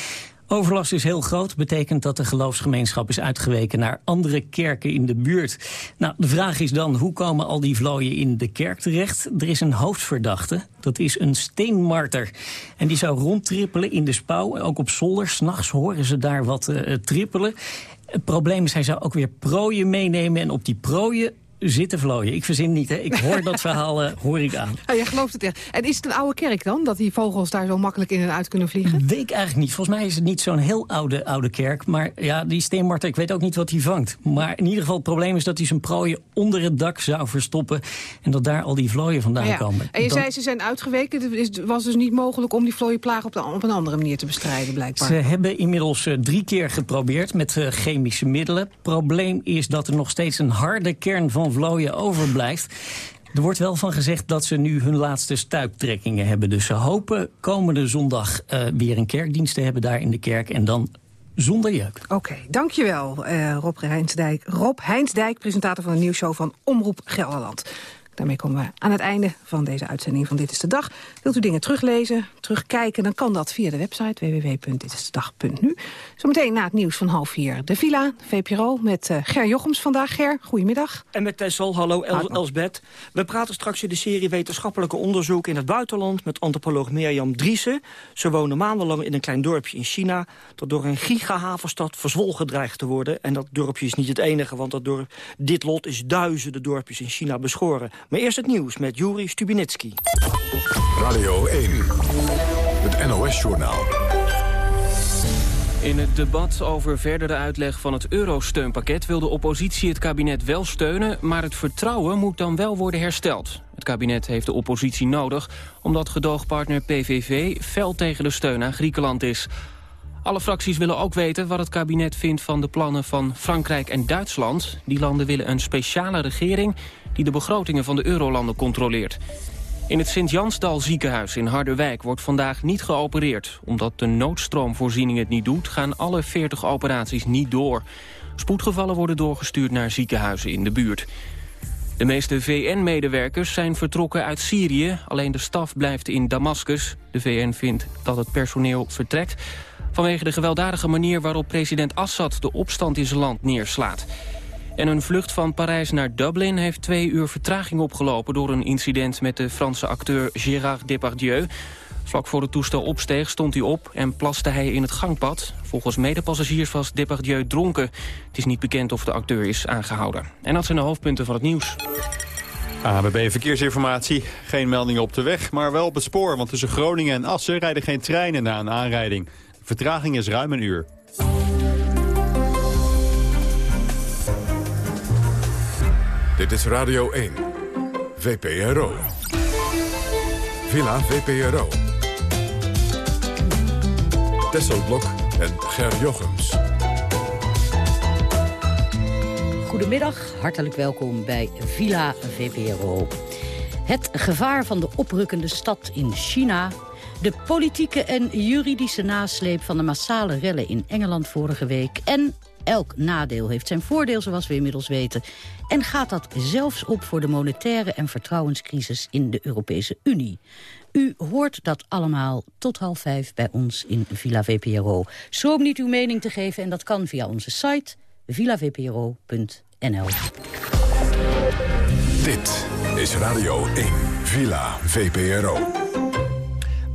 Overlast is heel groot, betekent dat de geloofsgemeenschap is uitgeweken naar andere kerken in de buurt. Nou, de vraag is dan, hoe komen al die vlooien in de kerk terecht? Er is een hoofdverdachte, dat is een steenmarter. En die zou rondtrippelen in de spouw, ook op zolder. S'nachts horen ze daar wat uh, trippelen. Het probleem is, hij zou ook weer prooien meenemen en op die prooien zitten vlooien. Ik verzin niet, hè. Ik hoor dat verhaal, uh, hoor ik aan. Oh, jij gelooft het echt. En is het een oude kerk dan, dat die vogels daar zo makkelijk in en uit kunnen vliegen? Weet ik eigenlijk niet. Volgens mij is het niet zo'n heel oude, oude kerk. Maar ja, die steenmarter, ik weet ook niet wat hij vangt. Maar in ieder geval, het probleem is dat hij zijn prooien onder het dak zou verstoppen. En dat daar al die vlooien vandaan ja. komen. En je dan... zei, ze zijn uitgeweken. Het was dus niet mogelijk om die vlooienplaag op, de, op een andere manier te bestrijden, blijkbaar. Ze hebben inmiddels uh, drie keer geprobeerd met uh, chemische middelen. Probleem is dat er nog steeds een harde kern van vlooien over blijft. Er wordt wel van gezegd dat ze nu hun laatste stuiptrekkingen hebben. Dus ze hopen komende zondag uh, weer een kerkdienst te hebben daar in de kerk. En dan zonder jeuk. Oké, dankjewel uh, Rob Heinsdijk. Rob Heinsdijk, presentator van de nieuwsshow van Omroep Gelderland. Daarmee komen we aan het einde van deze uitzending van Dit is de Dag. Wilt u dingen teruglezen, terugkijken, dan kan dat via de website www.ditisdedag.nu. Zometeen na het nieuws van half vier de Villa, VPRO, met uh, Ger Jochems vandaag. Ger, goedemiddag. En met Tessel, hallo El Elsbeth. We praten straks in de serie wetenschappelijke onderzoek in het buitenland... met antropoloog Mirjam Driessen. Ze wonen maandenlang in een klein dorpje in China... dat door een gigahavenstad verzwolgen dreigt te worden. En dat dorpje is niet het enige, want dat dorp, dit lot is duizenden dorpjes in China beschoren. Maar eerst het nieuws met Juri Stubinitsky. Radio 1, het NOS-journaal. In het debat over verdere uitleg van het eurosteunpakket... wil de oppositie het kabinet wel steunen... maar het vertrouwen moet dan wel worden hersteld. Het kabinet heeft de oppositie nodig... omdat gedoogpartner PVV fel tegen de steun aan Griekenland is. Alle fracties willen ook weten wat het kabinet vindt van de plannen van Frankrijk en Duitsland. Die landen willen een speciale regering die de begrotingen van de eurolanden controleert. In het Sint-Jansdal ziekenhuis in Harderwijk wordt vandaag niet geopereerd. Omdat de noodstroomvoorziening het niet doet, gaan alle 40 operaties niet door. Spoedgevallen worden doorgestuurd naar ziekenhuizen in de buurt. De meeste VN-medewerkers zijn vertrokken uit Syrië. Alleen de staf blijft in Damascus. De VN vindt dat het personeel vertrekt... vanwege de gewelddadige manier waarop president Assad de opstand in zijn land neerslaat. En een vlucht van Parijs naar Dublin heeft twee uur vertraging opgelopen... door een incident met de Franse acteur Gérard Depardieu. Vlak voor het toestel opsteeg stond hij op en plaste hij in het gangpad. Volgens medepassagiers was Depardieu dronken. Het is niet bekend of de acteur is aangehouden. En dat zijn de hoofdpunten van het nieuws. ABB Verkeersinformatie. Geen meldingen op de weg, maar wel op spoor. Want tussen Groningen en Assen rijden geen treinen na een aanrijding. Vertraging is ruim een uur. Dit is Radio 1. VPRO. Villa VPRO. Tesselblok en Ger Jochems. Goedemiddag, hartelijk welkom bij Villa VPRO. Het gevaar van de oprukkende stad in China... de politieke en juridische nasleep van de massale rellen in Engeland vorige week... en elk nadeel heeft zijn voordeel, zoals we inmiddels weten. En gaat dat zelfs op voor de monetaire en vertrouwenscrisis in de Europese Unie. U hoort dat allemaal tot half vijf bij ons in Villa VPRO. Schroom niet uw mening te geven en dat kan via onze site villavpro.nl. Dit is Radio 1, Villa VPRO.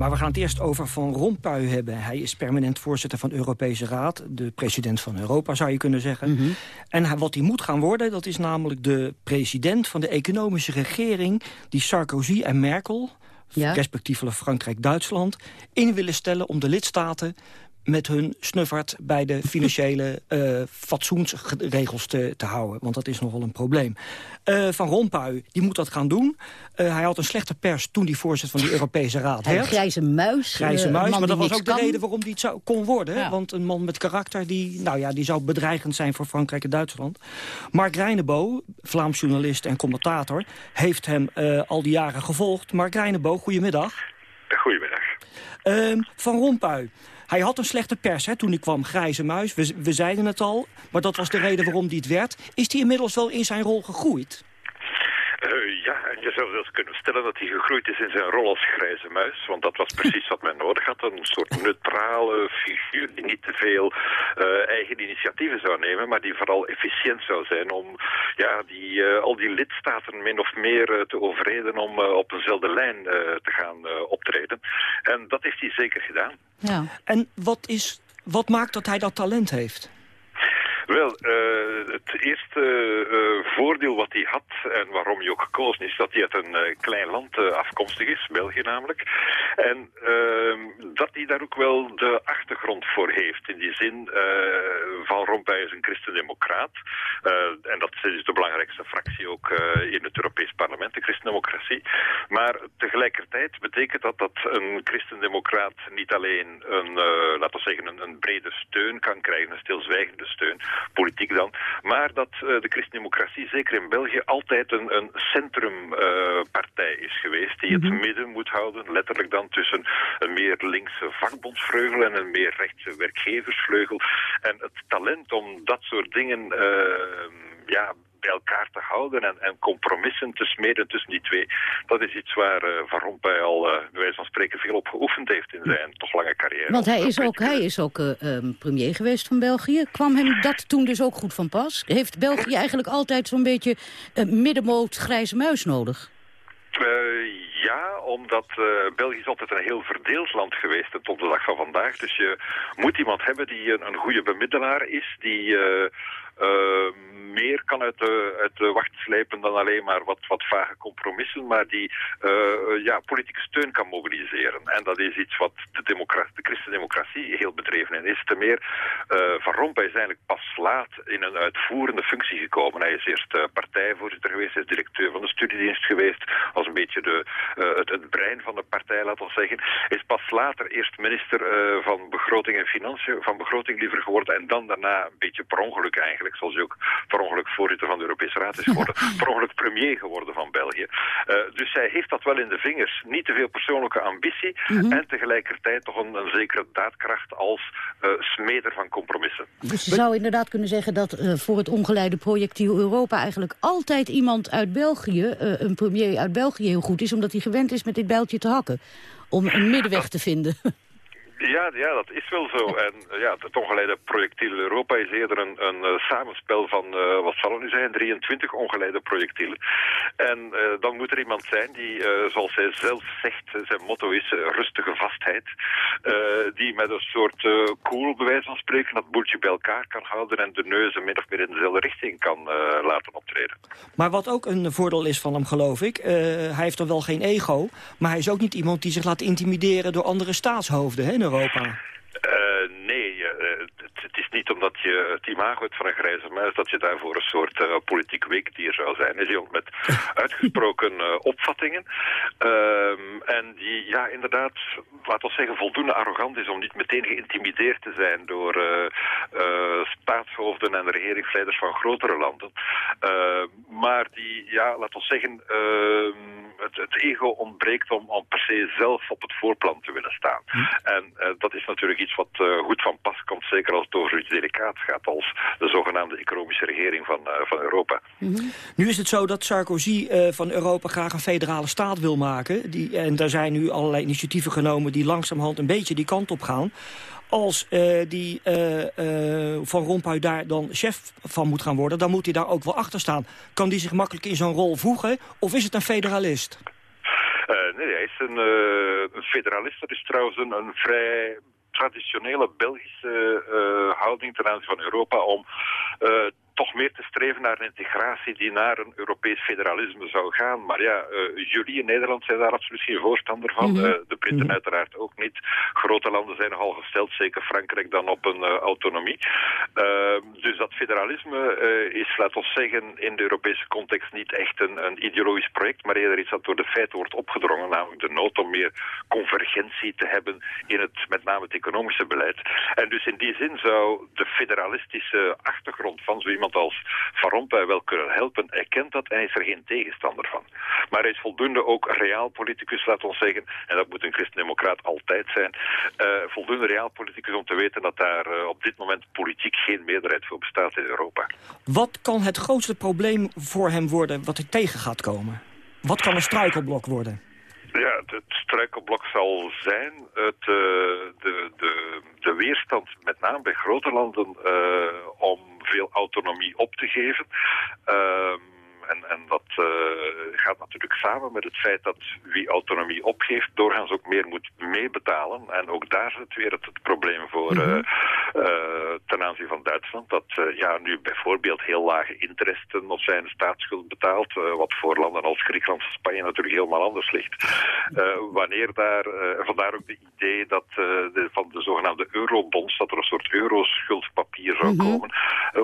Maar we gaan het eerst over Van Rompuy hebben. Hij is permanent voorzitter van de Europese Raad. De president van Europa, zou je kunnen zeggen. Mhm. En wat hij moet gaan worden, dat is namelijk de president van de economische regering... die Sarkozy en Merkel, respectievelijk Frankrijk-Duitsland... in willen stellen om de lidstaten met hun snuffert bij de financiële uh, fatsoensregels te, te houden. Want dat is nogal een probleem. Uh, van Rompuy, die moet dat gaan doen. Uh, hij had een slechte pers toen hij voorzitter van de Europese Raad werd. Een grijze muis. Grijze muis, maar dat was ook de reden waarom hij het zou, kon worden. Ja. Want een man met karakter, die, nou ja, die zou bedreigend zijn voor Frankrijk en Duitsland. Mark Reinebo, Vlaams journalist en commentator, heeft hem al die jaren gevolgd. Mark Reinebo, goedemiddag. Goedemiddag. Ehm, van Rompuy. Hij had een slechte pers hè, toen hij kwam, grijze muis. We, we zeiden het al, maar dat was de reden waarom hij het werd. Is hij inmiddels wel in zijn rol gegroeid? Uh, ja, en je zou zelfs kunnen stellen dat hij gegroeid is in zijn rol als grijze muis. Want dat was precies wat men nodig had. Een soort neutrale figuur die niet te veel uh, eigen initiatieven zou nemen. Maar die vooral efficiënt zou zijn om ja, die, uh, al die lidstaten min of meer te overreden om op eenzelfde lijn te gaan optreden. En dat heeft hij zeker gedaan. Ja. En wat, is, wat maakt dat hij dat talent heeft? Wel, uh, het eerste uh, voordeel wat hij had en waarom hij ook gekozen is, dat hij uit een uh, klein land afkomstig is, België namelijk. En ehm, dat hij daar ook wel de achtergrond voor heeft. In die zin, Van Rompuy is een christendemocraat. en dat is de belangrijkste fractie ook in het Europees Parlement, de christendemocratie. Maar tegelijkertijd betekent dat dat een christendemocraat niet alleen een, laten we zeggen, een, een brede steun kan krijgen, een stilzwijgende steun, politiek dan. Maar dat uh, de christendemocratie, zeker in België, altijd een, een centrumpartij uh, is geweest. Die het midden moet houden, letterlijk dan tussen een meer linkse vakbondsvleugel en een meer rechtse werkgeversvleugel. En het talent om dat soort dingen uh, ja, bij elkaar te houden en, en, compromissen te smeden tussen die twee. Dat is iets waar uh, Van Rompuy al, uh, bij wijze van spreken, veel op geoefend heeft in zijn toch lange carrière. Want hij is ook, hij is ook um, premier geweest van België. Kwam hem dat toen dus ook goed van pas? Heeft België eigenlijk altijd zo'n beetje middenmoot grijze muis nodig? ja, omdat uh, België is altijd een heel verdeeld land geweest tot de dag van vandaag. Dus je moet iemand hebben die een, een goede bemiddelaar is, die... Uh, meer kan uit de, uit wacht slepen dan alleen maar wat, wat vage compromissen, maar die uh, ja, politieke steun kan mobiliseren. En dat is iets wat de, de christendemocratie heel bedreven in is. Te meer, uh, Van Rompuy is eigenlijk pas laat in een uitvoerende functie gekomen. Hij is eerst partijvoorzitter geweest, hij is directeur van de studiedienst geweest, als een beetje de, het, het, brein van de partij, laten we zeggen. Is pas later eerst minister van Begroting en Financiën, van Begroting liever geworden, en dan daarna een beetje per ongeluk eigenlijk, zoals hij ook per ongeluk voorzitter van de Europese Raad is geworden. per ongeluk premier geworden van België. Uh, dus zij heeft dat wel in de vingers. Niet te veel persoonlijke ambitie mm -hmm. en tegelijkertijd toch een, een zekere daadkracht als uh, smeder van compromissen. Dus je zou inderdaad kunnen zeggen dat uh, voor het ongeleide projectiel Europa eigenlijk altijd iemand uit België, een premier uit België heel goed is, omdat hij gewend is met dit bijltje te hakken. Om een middenweg te vinden. Ja, ja, dat is wel zo. En uh, ja, het ongeleide projectiel Europa is eerder een, een uh, samenspel van, uh, wat zal het nu zijn, 23 ongeleide projectielen. En dan moet er iemand zijn die, zoals hij zelf zegt, zijn motto is rustige vastheid, die met een soort cool, bij wijze van spreken, dat boeltje bij elkaar kan houden en de neuzen min of meer in dezelfde richting kan laten optreden. Maar wat ook een voordeel is van hem, geloof ik, hij heeft dan wel geen ego, maar hij is ook niet iemand die zich laat intimideren door andere staatshoofden, hè, Europa. Uh, nee, uh, het, het, is niet omdat je het imago hebt van een grijze muis dat je daarvoor een soort uh, politiek weekdier zou zijn. Is iemand met uitgesproken opvattingen ehm, en die ja inderdaad, laten we zeggen, voldoende arrogant is om niet meteen geïntimideerd te zijn door staatshoofden en regeringsleiders van grotere landen. Ehm, maar die, ja, laten we zeggen, ehm, ego ontbreekt om, om per se zelf op het voorplan te willen staan. En dat is natuurlijk iets wat uh, goed van pas komt, zeker als het over iets delicaat gaat als de zogenaamde economische regering van, uh, van Europa. -hmm. Nu is het zo dat Sarkozy uh, van Europa graag een federale staat wil maken. Die, en daar zijn nu allerlei initiatieven genomen die langzamerhand een beetje die kant op gaan. Als die Van Rompuy daar dan chef van moet gaan worden, dan moet hij daar ook wel achter staan. Kan die zich makkelijk in zo'n rol voegen of is het een federalist? Uh, nee, hij is een, uh, een federalist. Dat is trouwens een, vrij traditionele Belgische uh, houding ten aanzien van Europa om toch meer te streven naar een integratie die naar een Europees federalisme zou gaan. Maar ja, uh, jullie in Nederland zijn daar absoluut geen voorstander van. Mm -hmm. uh, de Britten mm -hmm. uiteraard ook niet. Grote landen zijn nogal gesteld, zeker Frankrijk, dan op een uh, autonomie. dus dat federalisme is, laten we zeggen, in de Europese context niet echt een, een, ideologisch project, maar eerder iets dat door de feiten wordt opgedrongen, namelijk de nood om meer convergentie te hebben in het, met name het economische beleid. En dus in die zin zou de federalistische achtergrond van zo iemand als Van Rompuy wel kunnen helpen, erkent dat en is er geen tegenstander van. Maar hij is voldoende ook realpoliticus, laat ons zeggen, en dat moet een christendemocraat altijd zijn, uh, voldoende realpoliticus om te weten dat daar uh, op dit moment politiek geen meerderheid voor bestaat in Europa. Wat kan het grootste probleem voor hem worden wat er tegen gaat komen? Wat kan een struikelblok worden? Ja, het struikelblok zal zijn het, uh, de, de, de weerstand, met name bij grote landen, uh, om veel autonomie op te geven. Uh, en, en dat uh, gaat natuurlijk samen met het feit dat wie autonomie opgeeft doorgaans ook meer moet meebetalen. En ook daar zit weer het, het probleem voor -hmm. uh, uh, ten aanzien van Duitsland. Dat ja, nu bijvoorbeeld heel lage interesten op zijn staatsschuld betaalt. wat voor landen als Griekenland en Spanje natuurlijk helemaal anders ligt. wanneer daar, vandaar ook de idee dat de, van de zogenaamde eurobonds, dat er een soort euroschuldpapier zou -hmm. komen.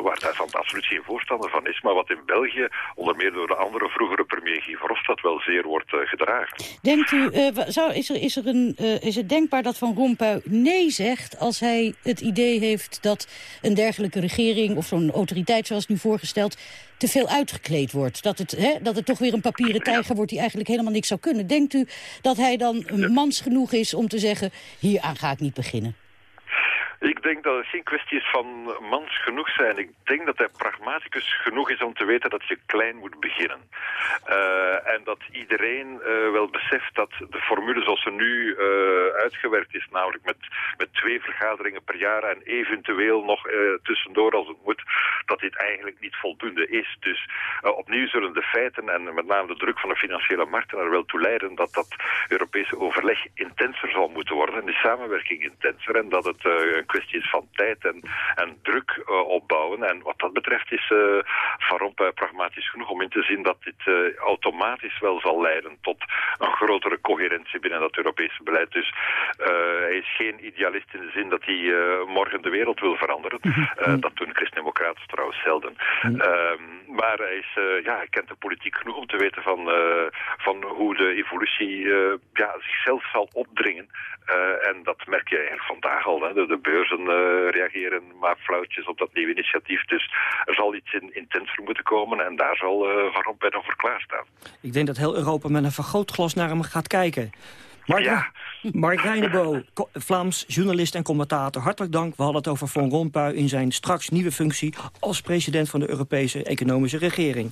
waar Duitsland absoluut geen voorstander van is. Maar wat in België onder meer door de andere vroegere premier Guy Verhofstadt wel zeer wordt gedragen. Denkt u, zou, is, er, is, er een, is het denkbaar dat Van Rompuy nee zegt als hij het idee heeft dat een dergelijke regering of zo'n autoriteit zoals nu voorgesteld te veel uitgekleed wordt? Dat het, hè, dat het toch weer een papieren tijger wordt die eigenlijk helemaal niks zou kunnen. Denkt u dat hij dan mans genoeg is om te zeggen, hieraan ga ik niet beginnen? Ik denk dat het geen kwestie is van mans genoeg zijn. Ik denk dat hij pragmaticus genoeg is om te weten dat je klein moet beginnen. Uh, en dat iedereen uh, wel beseft dat de formule zoals ze nu uh, uitgewerkt is, namelijk met, met twee vergaderingen per jaar en eventueel nog tussendoor als het moet, dat dit eigenlijk niet voldoende is. Dus opnieuw zullen de feiten en met name de druk van de financiële markten er wel toe leiden dat dat Europese overleg intenser zal moeten worden en de samenwerking intenser en dat het kwestie is van tijd en, en druk opbouwen. En wat dat betreft is Van Rompuy pragmatisch genoeg om in te zien dat dit uh, automatisch wel zal leiden tot een grotere coherentie binnen dat Europese beleid. Dus uh, hij is geen idealist in de zin dat hij uh, morgen de wereld wil veranderen. Mhm. dat doen christendemocraten trouwens zelden. Mhm. Ehm, maar hij, is, ja, hij kent de politiek genoeg om te weten van, van hoe de evolutie ja, zichzelf zal opdringen. en dat merk je eigenlijk vandaag al. Hè. De, de beurzen reageren maar flauwtjes op dat nieuwe initiatief. Dus er zal iets in, intenser moeten komen en daar zal uh, Van Rompuy nog voor klaarstaan. Ik denk dat heel Europa met een vergrootglas naar hem gaat kijken. Mark, ja. Mark Reinebo, Vlaams journalist en commentator. Hartelijk dank. We hadden het over Van Rompuy in zijn straks nieuwe functie... als president van de Europese Economische Regering.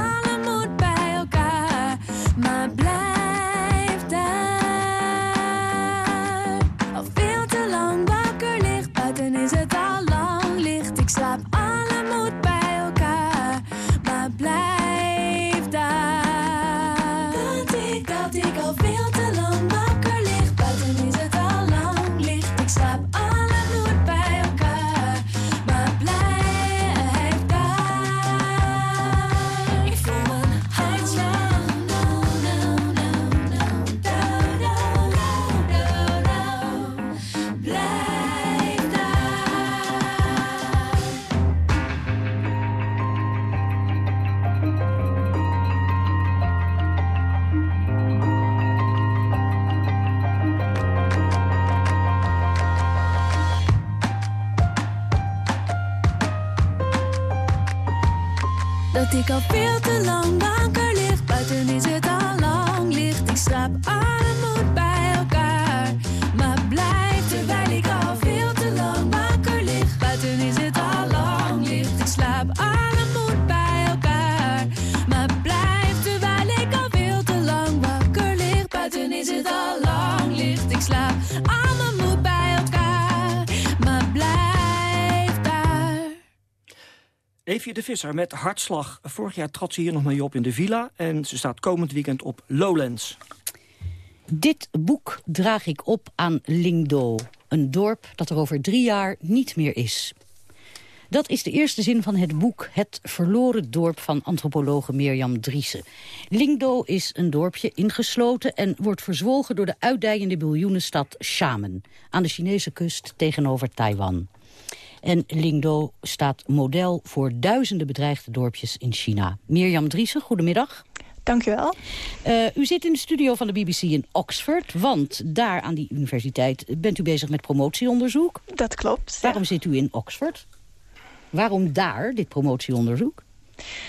ik al veel De Visser met Hartslag. Vorig jaar trad ze hier nog mee op in de villa. En ze staat komend weekend op Lowlands. Dit boek draag ik op aan Lingdo. Een dorp dat er over drie jaar niet meer is. Dat is de eerste zin van het boek Het verloren dorp van antropologe Mirjam Driessen. Lingdo is een dorpje ingesloten en wordt verzwolgen door de uitdijende miljoenenstad Xiamen. Aan de Chinese kust tegenover Taiwan. En Lingdo staat model voor duizenden bedreigde dorpjes in China. Mirjam Driessen, goedemiddag. Dankjewel. Uh, u zit in de studio van de BBC in Oxford, want daar aan die universiteit bent u bezig met promotieonderzoek. Dat klopt. Waarom zit u in Oxford? Waarom daar, dit promotieonderzoek?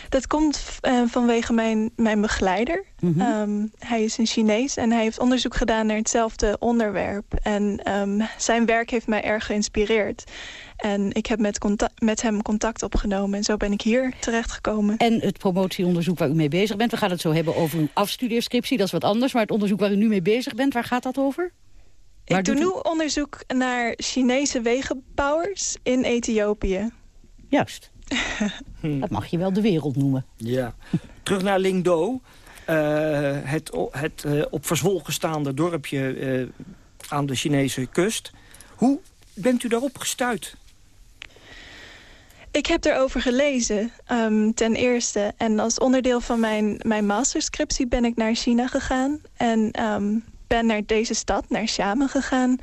Dat komt uh, vanwege mijn, mijn begeleider. Mhm. um, hij is een Chinees en hij heeft onderzoek gedaan naar hetzelfde onderwerp. En um, zijn werk heeft mij erg geïnspireerd. En ik heb met, contact, met hem contact opgenomen. En zo ben ik hier terechtgekomen. En het promotieonderzoek waar u mee bezig bent... we gaan het zo hebben over uw afstudeerscriptie, dat is wat anders. Maar het onderzoek waar u nu mee bezig bent, waar gaat dat over? Waar ik doe u- nu onderzoek naar Chinese wegenbouwers in Ethiopië. Juist. Dat mag je wel de wereld noemen. Ja. Terug naar Lingdo. Eh, het het eh, op verzwolgen staande dorpje eh, aan de Chinese kust. Hoe bent u daarop gestuurd? Ik heb erover gelezen, ehm, ten eerste. En als onderdeel van mijn, mijn masterscriptie ben ik naar China gegaan. En ehm, ben naar deze stad, naar Xiamen gegaan.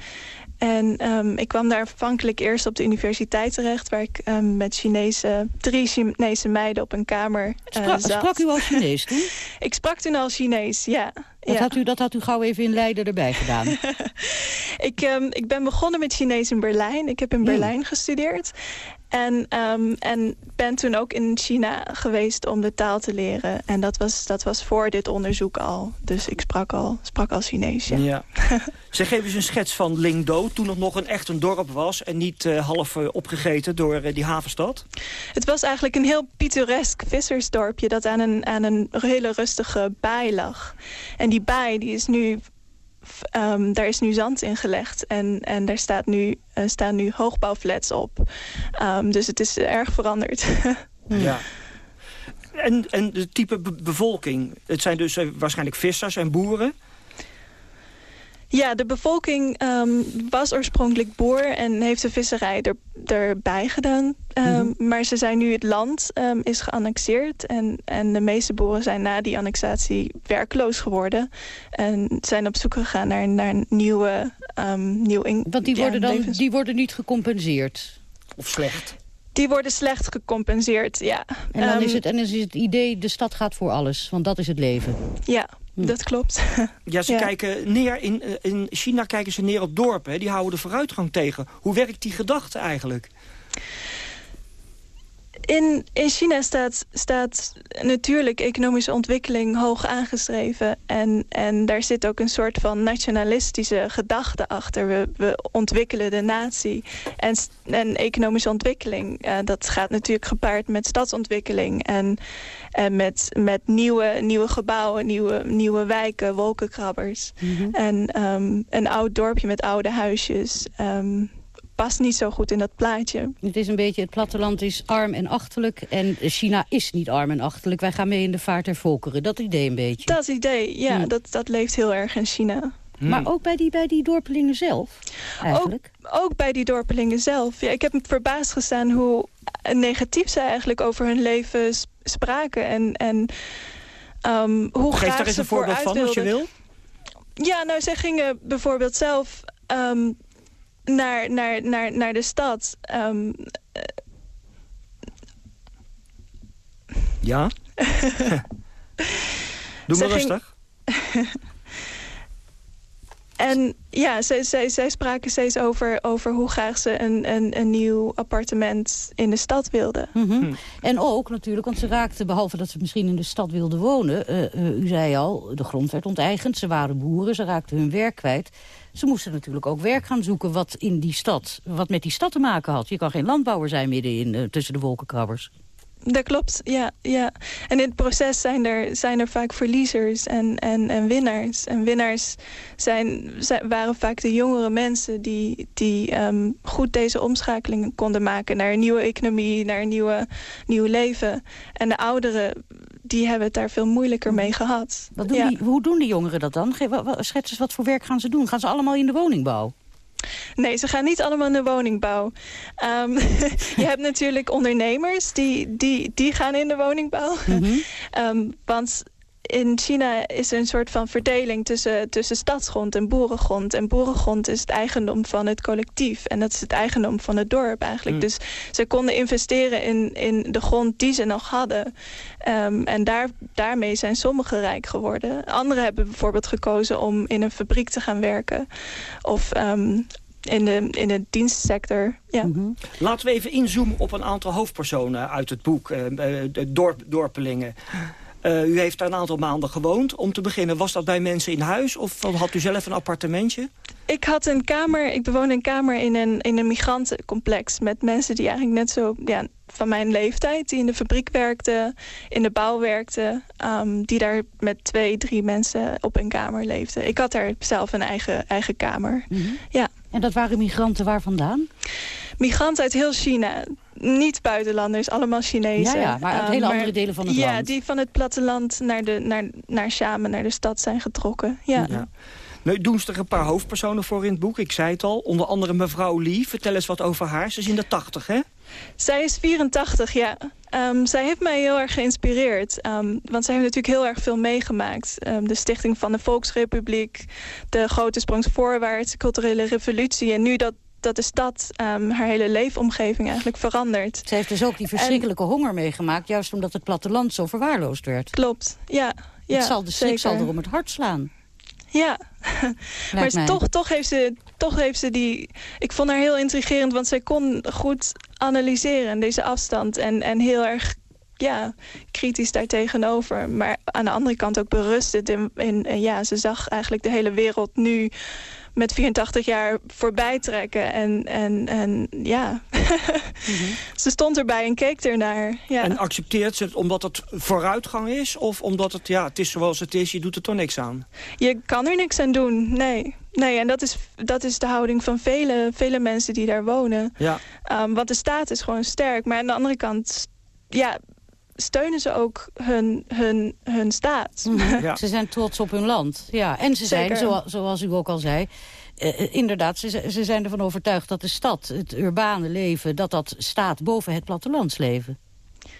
En ehm, ik kwam daar aanvankelijk eerst op de universiteit terecht... waar ik ehm, met Chinese, drie Chinese meiden op een kamer eh, Sprak, zat. sprak u al Chinees toen? ik sprak toen al Chinees, ja. Dat, ja. had u, dat had u gauw even in Leiden erbij gedaan. Ik, ehm, ik ben begonnen met Chinees in Berlijn. Ik heb in Berlijn gestudeerd. En, ehm, en ben toen ook in China geweest om de taal te leren. En dat was, dat was voor dit onderzoek al. Dus ik sprak al, sprak al Chinees, ja. Ja. Ze geven eens een schets van Lingdo, toen het nog een echt een dorp was... en niet eh, half eh, opgegeten door eh, die havenstad. Het was eigenlijk een heel pittoresk vissersdorpje... dat aan een, aan een hele rustige baai lag. En die baai die is nu... ehm, daar is nu zand in gelegd en, en daar staat nu, eh, staan nu hoogbouwflats op. Ehm, dus het is erg veranderd. Ja. En, en de type be- bevolking? Het zijn dus eh, waarschijnlijk vissers en boeren. Ja, de bevolking ehm, was oorspronkelijk boer en heeft de visserij er, erbij gedaan. Ehm, Maar ze zijn nu het land ehm, is geannexeerd. En, en de meeste boeren zijn na die annexatie werkloos geworden. En zijn op zoek gegaan naar, naar een nieuwe, ehm nieuw in, Want die ja, worden, dan, levens- die worden niet gecompenseerd. Of slecht. Die worden slecht gecompenseerd, ja. En dan, is het, en dan is het idee, de stad gaat voor alles. Want dat is het leven. Ja, dat klopt. Ja, ze Ja. kijken neer in, eh, in China kijken ze neer op dorpen. Hè. Die houden de vooruitgang tegen. Hoe werkt die gedachte eigenlijk? In, in China staat, staat natuurlijk economische ontwikkeling hoog aangeschreven. En, en daar zit ook een soort van nationalistische gedachte achter. We, we ontwikkelen de natie. En, en economische ontwikkeling, eh, dat gaat natuurlijk gepaard met stadsontwikkeling. En, en met, met nieuwe, nieuwe gebouwen, nieuwe, nieuwe wijken, wolkenkrabbers. En ehm, een oud dorpje met oude huisjes... ehm, past niet zo goed in dat plaatje. Het is een beetje, het platteland is arm en achterlijk. En China is niet arm en achterlijk. Wij gaan mee in de vaart der volkeren. Dat idee een beetje. Dat idee, ja, dat, dat leeft heel erg in China. Maar ook bij die, bij die dorpelingen zelf, eigenlijk. Ook, ook bij die dorpelingen zelf. Ja, ik heb me verbaasd gestaan hoe negatief zij eigenlijk over hun leven spraken. En, en ehm, hoe Geef graag daar eens ze een voorbeeld vooruit van, als je wilden. wil. Ja, nou, zij gingen bijvoorbeeld zelf ehm, naar, naar, naar, naar de stad. Ehm, Ja. Doe maar rustig. En ja, zij, zij, zij spraken steeds over, over hoe graag ze een, een, een nieuw appartement in de stad wilden. Mhm. En ook natuurlijk, want ze raakten, behalve dat ze misschien in de stad wilden wonen... eh, eh, u zei al, de grond werd onteigend, ze waren boeren, ze raakten hun werk kwijt. Ze moesten natuurlijk ook werk gaan zoeken wat, in die stad, wat met die stad te maken had. Je kan geen landbouwer zijn midden in, eh, tussen de wolkenkrabbers. Dat klopt, ja. ja. En in het proces zijn er, zijn er vaak verliezers en, en, en winnaars. En winnaars zijn, zijn, waren vaak de jongere mensen die, die ehm, goed deze omschakeling konden maken... naar een nieuwe economie, naar een nieuwe, nieuw leven. En de ouderen, die hebben het daar veel moeilijker mee gehad. Wat doen Ja. die, hoe doen die jongeren dat dan? Schets eens wat voor werk gaan ze doen? Gaan ze allemaal in de woningbouw? Nee, ze gaan niet allemaal in de woningbouw. Ehm, je hebt natuurlijk ondernemers die, die, die gaan in de woningbouw. Ehm, want in China is er een soort van verdeling tussen, tussen stadsgrond en boerengrond. En boerengrond is het eigendom van het collectief. En dat is het eigendom van het dorp eigenlijk. Mm. Dus ze konden investeren in, in de grond die ze nog hadden. Ehm, en daar, daarmee zijn sommigen rijk geworden. Anderen hebben bijvoorbeeld gekozen om in een fabriek te gaan werken. Of, ehm, in, de, in de dienstsector. Ja. Laten we even inzoomen op een aantal hoofdpersonen uit het boek. eh, de dorp, dorpelingen. Eh, u heeft daar een aantal maanden gewoond. Om te beginnen, was dat bij mensen in huis? Of had u zelf een appartementje? Ik had een kamer, ik bewoonde een kamer in een, in een migrantencomplex... met mensen die eigenlijk net zo ja, van mijn leeftijd... die in de fabriek werkten, in de bouw werkten... ehm, die daar met twee, drie mensen op een kamer leefden. Ik had daar zelf een eigen, eigen kamer. Ja. En dat waren migranten waar vandaan? Migranten uit heel China. Niet buitenlanders, allemaal Chinezen. Ja, ja, maar uit Ehm, hele andere delen van het ja, land. die van het platteland naar, de, naar, naar Xiamen, naar de stad zijn getrokken. Ja. Ja. Nu doen ze er een paar hoofdpersonen voor in het boek. Ik zei het al. Onder andere mevrouw Lee. Vertel eens wat over haar. Ze is in de tachtig, hè? Zij is 84, ja. Ehm, zij heeft mij heel erg geïnspireerd. ehm, want zij heeft natuurlijk heel erg veel meegemaakt. Ehm, de stichting van de Volksrepubliek, de grote sprong voorwaarts, de culturele revolutie. En nu dat, dat de stad ehm, haar hele leefomgeving eigenlijk verandert. Ze heeft dus ook die verschrikkelijke honger meegemaakt... juist omdat het platteland zo verwaarloosd werd. Klopt, ja. ja het zal, de zeker. zal er om het hart slaan. Ja, maar mij. toch, toch, heeft ze, toch heeft ze die... Ik vond haar heel intrigerend, want zij kon goed analyseren deze afstand. En, en heel erg ja, kritisch daartegenover. Maar aan de andere kant ook berustend. In, in- ja, ze zag eigenlijk de hele wereld nu met 84 jaar voorbij trekken. En, en, en ja, ze stond erbij en keek ernaar. Ja. En accepteert ze het omdat het vooruitgang is? Of omdat het, ja, het is zoals het is, je doet er toch niks aan? Je kan er niks aan doen, nee. Nee, en dat is, dat is de houding van vele, vele mensen die daar wonen. Ja. Um, want de staat is gewoon sterk. Maar aan de andere kant, ja, steunen ze ook hun, hun, hun staat. Mhm. Ze zijn trots op hun land. Ja. En ze zijn, zoals, zoals u ook al zei... eh, inderdaad, ze, ze zijn ervan overtuigd dat de stad, het urbane leven... dat dat staat boven het plattelandsleven.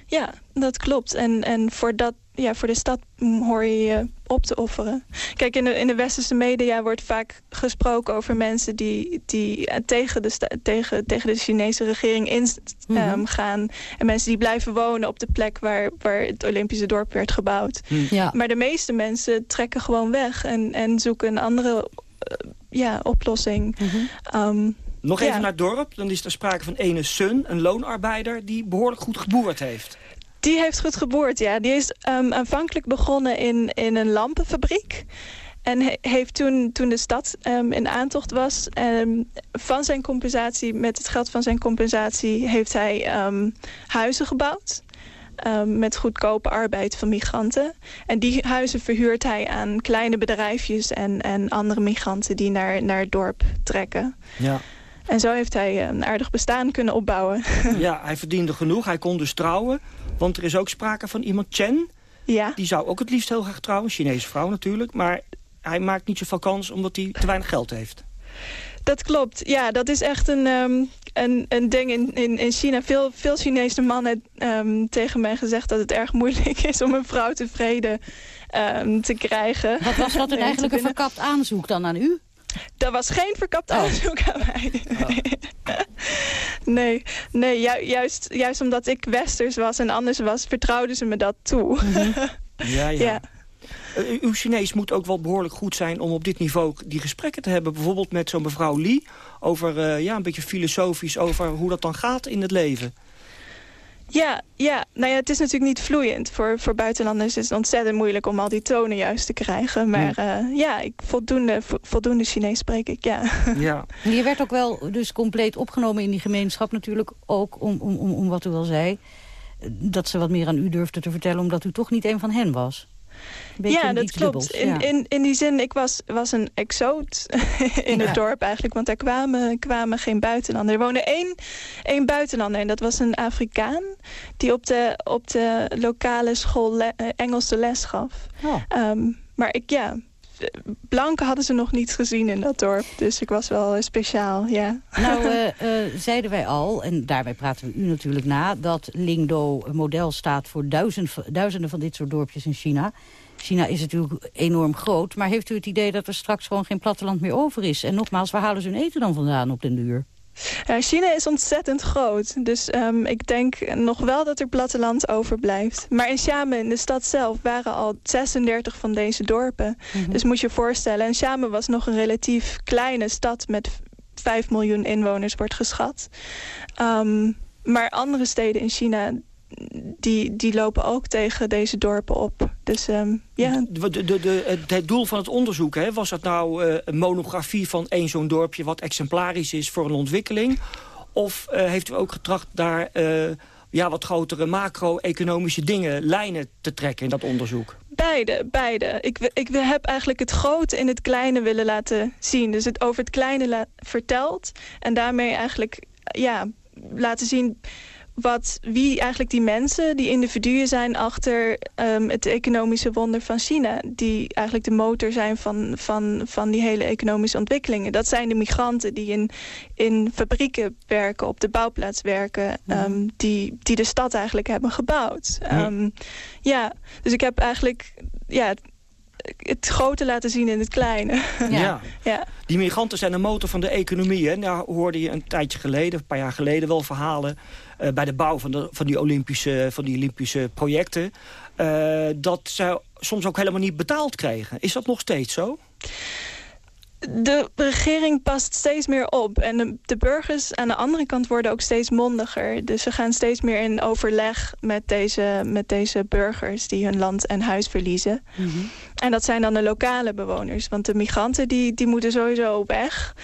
Ja, dat klopt. En, en voor, dat, ja, voor de stad hoor je je op te offeren. Kijk, in de, in de westerse media wordt vaak gesproken over mensen die, die eh, tegen, de tegen, tegen de Chinese regering ingaan. gaan. En mensen die blijven wonen op de plek waar, waar het Olympische dorp werd gebouwd. Ja. Maar de meeste mensen trekken gewoon weg en, en zoeken een andere eh, ja, oplossing. Ehm, Nog ja. even naar het dorp. Dan is er sprake van ene Sun, een loonarbeider... die behoorlijk goed geboerd heeft. Die heeft goed geboord, ja. Die is ehm, aanvankelijk begonnen in, in een lampenfabriek. En he- heeft toen, toen de stad ehm, in aantocht was... van zijn compensatie, met het geld van zijn compensatie... heeft hij ehm, huizen gebouwd. met goedkope arbeid van migranten. En die huizen verhuurt hij aan kleine bedrijfjes... en, en andere migranten die naar, naar het dorp trekken. Ja. En zo heeft hij een aardig bestaan kunnen opbouwen. ja, hij verdiende genoeg. Hij kon dus trouwen. Want er is ook sprake van iemand, Chen. Ja. Die zou ook het liefst heel graag trouwen. Chinese vrouw natuurlijk. Maar hij maakt niet zoveel kans omdat hij te weinig geld heeft. Dat klopt. Ja, dat is echt een, ehm, een, een ding in, in, in China. Veel, veel Chinese mannen ehm, tegen mij gezegd dat het erg moeilijk is om een vrouw tevreden ehm, te krijgen. Wat was dat een eigenlijk een verkapt aanzoek dan aan u? Dat was geen verkapt Oh. aanzoek aan mij. Nee, nee ju- juist, juist omdat ik westers was en anders was, vertrouwden ze me dat toe. Ja, ja. Ja. Eh, uw Chinees moet ook wel behoorlijk goed zijn om op dit niveau die gesprekken te hebben. Bijvoorbeeld met zo'n mevrouw Lee. Over eh, ja, een beetje filosofisch over hoe dat dan gaat in het leven. Ja, ja, nou ja, het is natuurlijk niet vloeiend. Voor, voor buitenlanders is het ontzettend moeilijk om al die tonen juist te krijgen. Maar eh, ja, ik, voldoende, vo- voldoende Chinees spreek ik, ja. Ja. Je werd ook wel dus compleet opgenomen in die gemeenschap natuurlijk. Ook om, om, om, om wat u al zei. Dat ze wat meer aan u durfde te vertellen. Omdat u toch niet een van hen was. Ja, dat klopt. In, ja. in, in die zin, ik was, was een exoot in Ja. het dorp eigenlijk. Want daar kwamen, kwamen geen buitenlanders. Er woonde één, één buitenlander en dat was een Afrikaan... die op de, op de lokale school le- eh, Engelse les gaf. Oh. Ehm, maar ik, ja... Blanken hadden ze nog niet gezien in dat dorp. Dus ik was wel eh, speciaal, ja. Nou, eh, eh, zeiden wij al, en daarbij praten we u natuurlijk na... dat Lingdo een model staat voor duizend, duizenden van dit soort dorpjes in China. China is natuurlijk enorm groot, maar heeft u het idee dat er straks gewoon geen platteland meer over is? En nogmaals, waar halen ze hun eten dan vandaan op den duur? Ja, China is ontzettend groot. Dus ehm, ik denk nog wel dat er platteland overblijft. Maar in Xiamen, in de stad zelf, waren al 36 van deze dorpen. Dus moet je je voorstellen. En Xiamen was nog een relatief kleine stad met 5 miljoen inwoners wordt geschat. Um, maar andere steden in China die, die lopen ook tegen deze dorpen op. Dus um, ja. De, de, de, het doel van het onderzoek, hè, was dat nou uh, een monografie van één zo'n dorpje... wat exemplarisch is voor een ontwikkeling? Of uh, heeft u ook getracht daar uh, ja, wat grotere macro-economische dingen, lijnen te trekken in dat onderzoek? Beide, beide. Ik, ik heb eigenlijk het grote in het kleine willen laten zien. Dus het over het kleine verteld. En daarmee eigenlijk ja, laten zien wat, wie eigenlijk die mensen, die individuen zijn achter um, het economische wonder van China. Die eigenlijk de motor zijn van, van, van die hele economische ontwikkelingen. Dat zijn de migranten die in, in fabrieken werken, op de bouwplaats werken. Um, die, die de stad eigenlijk hebben gebouwd. Um, ja, dus ik heb eigenlijk ja, het grote laten zien in het kleine. Ja. ja. Die migranten zijn de motor van de economie. Hè? Nou hoorde je een tijdje geleden, een paar jaar geleden wel verhalen... Uh, bij de bouw van, de, van, die Olympische, van die Olympische projecten... Uh, dat ze soms ook helemaal niet betaald kregen. Is dat nog steeds zo? De regering past steeds meer op. En de, de, burgers aan de andere kant worden ook steeds mondiger. Dus ze gaan steeds meer in overleg met deze, met deze burgers... die hun land en huis verliezen. Mm -hmm. En dat zijn dan de lokale bewoners. Want de migranten die, die moeten sowieso weg.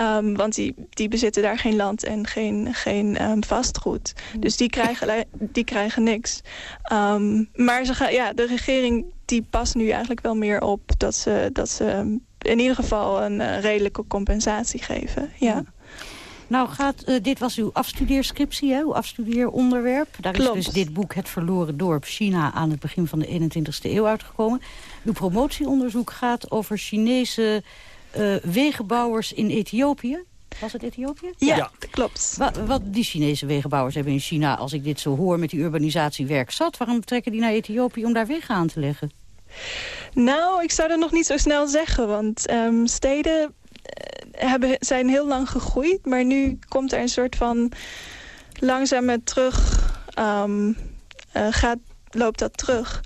Um, want die, die bezitten daar geen land en geen, geen um, vastgoed. Mm -hmm. Dus die krijgen, die krijgen niks. Um, maar ze gaan, ja, de regering die past nu eigenlijk wel meer op... dat ze... Dat ze in ieder geval een uh, redelijke compensatie geven. Ja. Nou, gaat, uh, dit was uw afstudeerscriptie, hè? uw afstudeeronderwerp. Daar Klopt. is dus dit boek Het Verloren Dorp China aan het begin van de 21ste eeuw uitgekomen. Uw promotieonderzoek gaat over Chinese uh, wegenbouwers in Ethiopië. Was het Ethiopië? Ja, ja. klopt. Wat, wat, die Chinese wegenbouwers hebben in China, als ik dit zo hoor met die urbanisatiewerk werk zat... waarom trekken die naar Ethiopië om daar wegen aan te leggen? Nou, ik zou dat nog niet zo snel zeggen. Want um, steden uh, hebben, zijn heel lang gegroeid. Maar nu komt er een soort van langzame terug... Um, uh, gaat, loopt dat terug.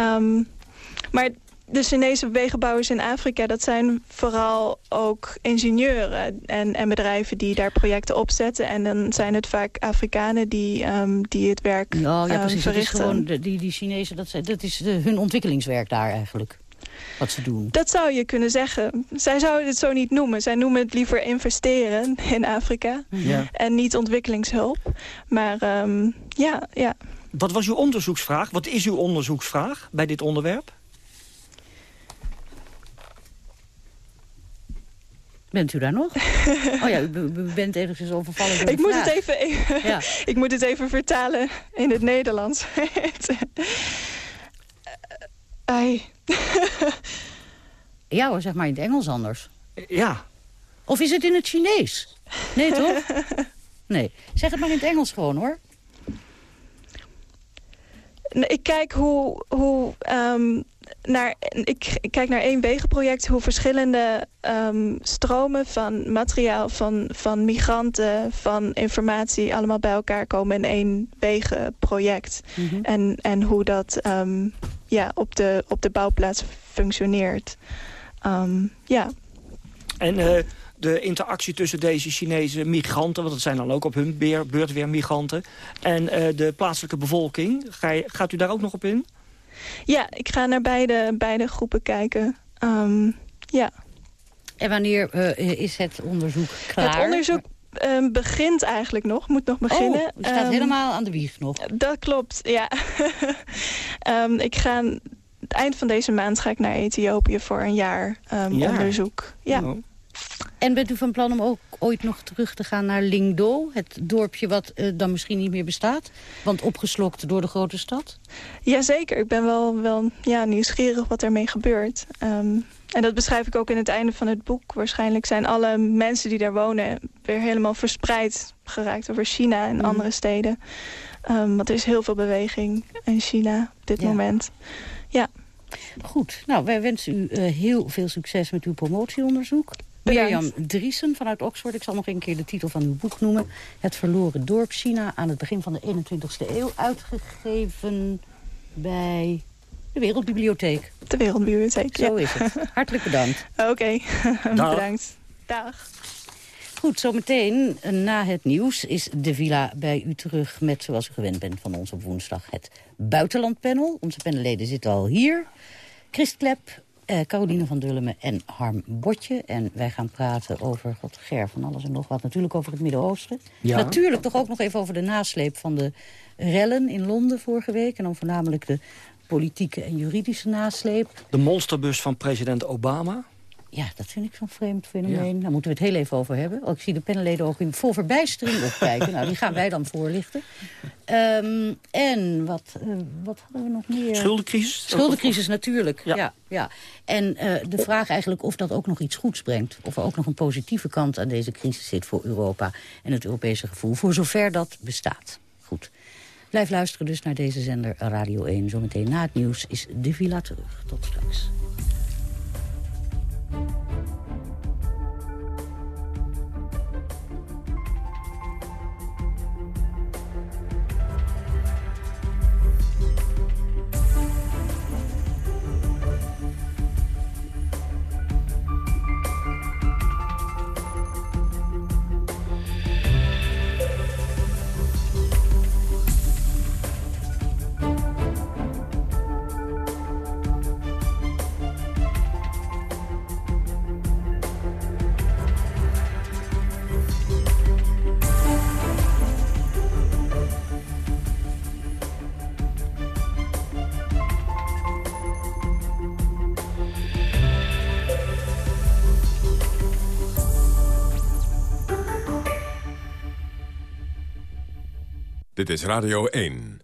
Um, maar de Chinese wegenbouwers in Afrika... dat zijn vooral ook ingenieuren en, en bedrijven die daar projecten opzetten. En dan zijn het vaak Afrikanen die, um, die het werk ja, ja, precies. Um, verrichten. Dat is gewoon de, die, die Chinezen, dat, dat is de, hun ontwikkelingswerk daar eigenlijk. Wat ze doen. Dat zou je kunnen zeggen. Zij zouden het zo niet noemen. Zij noemen het liever investeren in Afrika. Ja. En niet ontwikkelingshulp. Maar um, ja, ja. Wat was uw onderzoeksvraag? Wat is uw onderzoeksvraag bij dit onderwerp? Bent u daar nog? oh ja, u, bent eventjes overvallen door ik moet, vraag. het even, even ja. ik moet het even vertalen in het Nederlands. Ai. ja hoor, zeg maar in het Engels anders. Ja. Of is het in het Chinees? Nee, toch? Nee. Zeg het maar in het Engels gewoon, hoor. Ik kijk hoe... hoe um, naar, ik, ik kijk naar één wegenproject... hoe verschillende um, stromen van materiaal, van, van migranten... van informatie allemaal bij elkaar komen in één wegenproject. Mm -hmm. en, en hoe dat um, ja, op, de, op de bouwplaats functioneert. ja. En... Uh de interactie tussen deze Chinese migranten... want dat zijn dan ook op hun beurt weer migranten... en uh, de plaatselijke bevolking. Ga je, gaat u daar ook nog op in? Ja, ik ga naar beide, beide groepen kijken. Um, ja. En wanneer uh, is het onderzoek klaar? Het onderzoek um, begint eigenlijk nog, moet nog beginnen. Oh, het staat um, helemaal aan de wieg nog. Dat klopt, ja. um, ik ga... Het eind van deze maand ga ik naar Ethiopië voor een jaar, jaar. onderzoek. Ja. Oh. En bent u van plan om ook ooit nog terug te gaan naar Lingdo? Het dorpje wat uh, dan misschien niet meer bestaat? Want opgeslokt door de grote stad? Jazeker, ik ben wel, wel ja, nieuwsgierig wat ermee gebeurt. Um, en dat beschrijf ik ook in het einde van het boek. Waarschijnlijk zijn alle mensen die daar wonen weer helemaal verspreid geraakt over China en mm. andere steden. Um, want er is heel veel beweging in China op dit ja. moment. Ja. Goed, nou wij wensen u uh, heel veel succes met uw promotieonderzoek. Mirjam Driesen vanuit Oxford. Ik zal nog een keer de titel van uw boek noemen. Het verloren dorp China aan het begin van de 21ste eeuw. Uitgegeven bij de Wereldbibliotheek. De Wereldbibliotheek, Zo is het. Hartelijk bedankt. Oké, okay. bedankt. Dag. Goed, zometeen na het nieuws is de villa bij u terug... met, zoals u gewend bent van ons op woensdag, het buitenlandpanel. Onze panelleden zitten al hier. Christ Klep, eh, Caroline van Dullemen en Harm Botje. En wij gaan praten over, god ger, van alles en nog wat. Natuurlijk over het Midden-Oosten. Ja. Natuurlijk toch ook nog even over de nasleep van de rellen in Londen vorige week. En dan voornamelijk de politieke en juridische nasleep. De monsterbus van president Obama. Ja, dat vind ik zo'n vreemd fenomeen. Daar moeten we het heel even over hebben. Oh, ik zie de panelleden ook in vol verbijstering opkijken. nou, die gaan wij dan voorlichten. Ehm, en wat, eh, wat hadden we nog meer? Schuldencrisis? Schuldencrisis natuurlijk, ja. ja, En eh, de vraag eigenlijk of dat ook nog iets goeds brengt. Of er ook nog een positieve kant aan deze crisis zit voor Europa... en het Europese gevoel, voor zover dat bestaat. Goed. Blijf luisteren dus naar deze zender Radio 1. Zometeen na het nieuws is de villa terug. Tot straks. Thank you. Dit is Radio 1.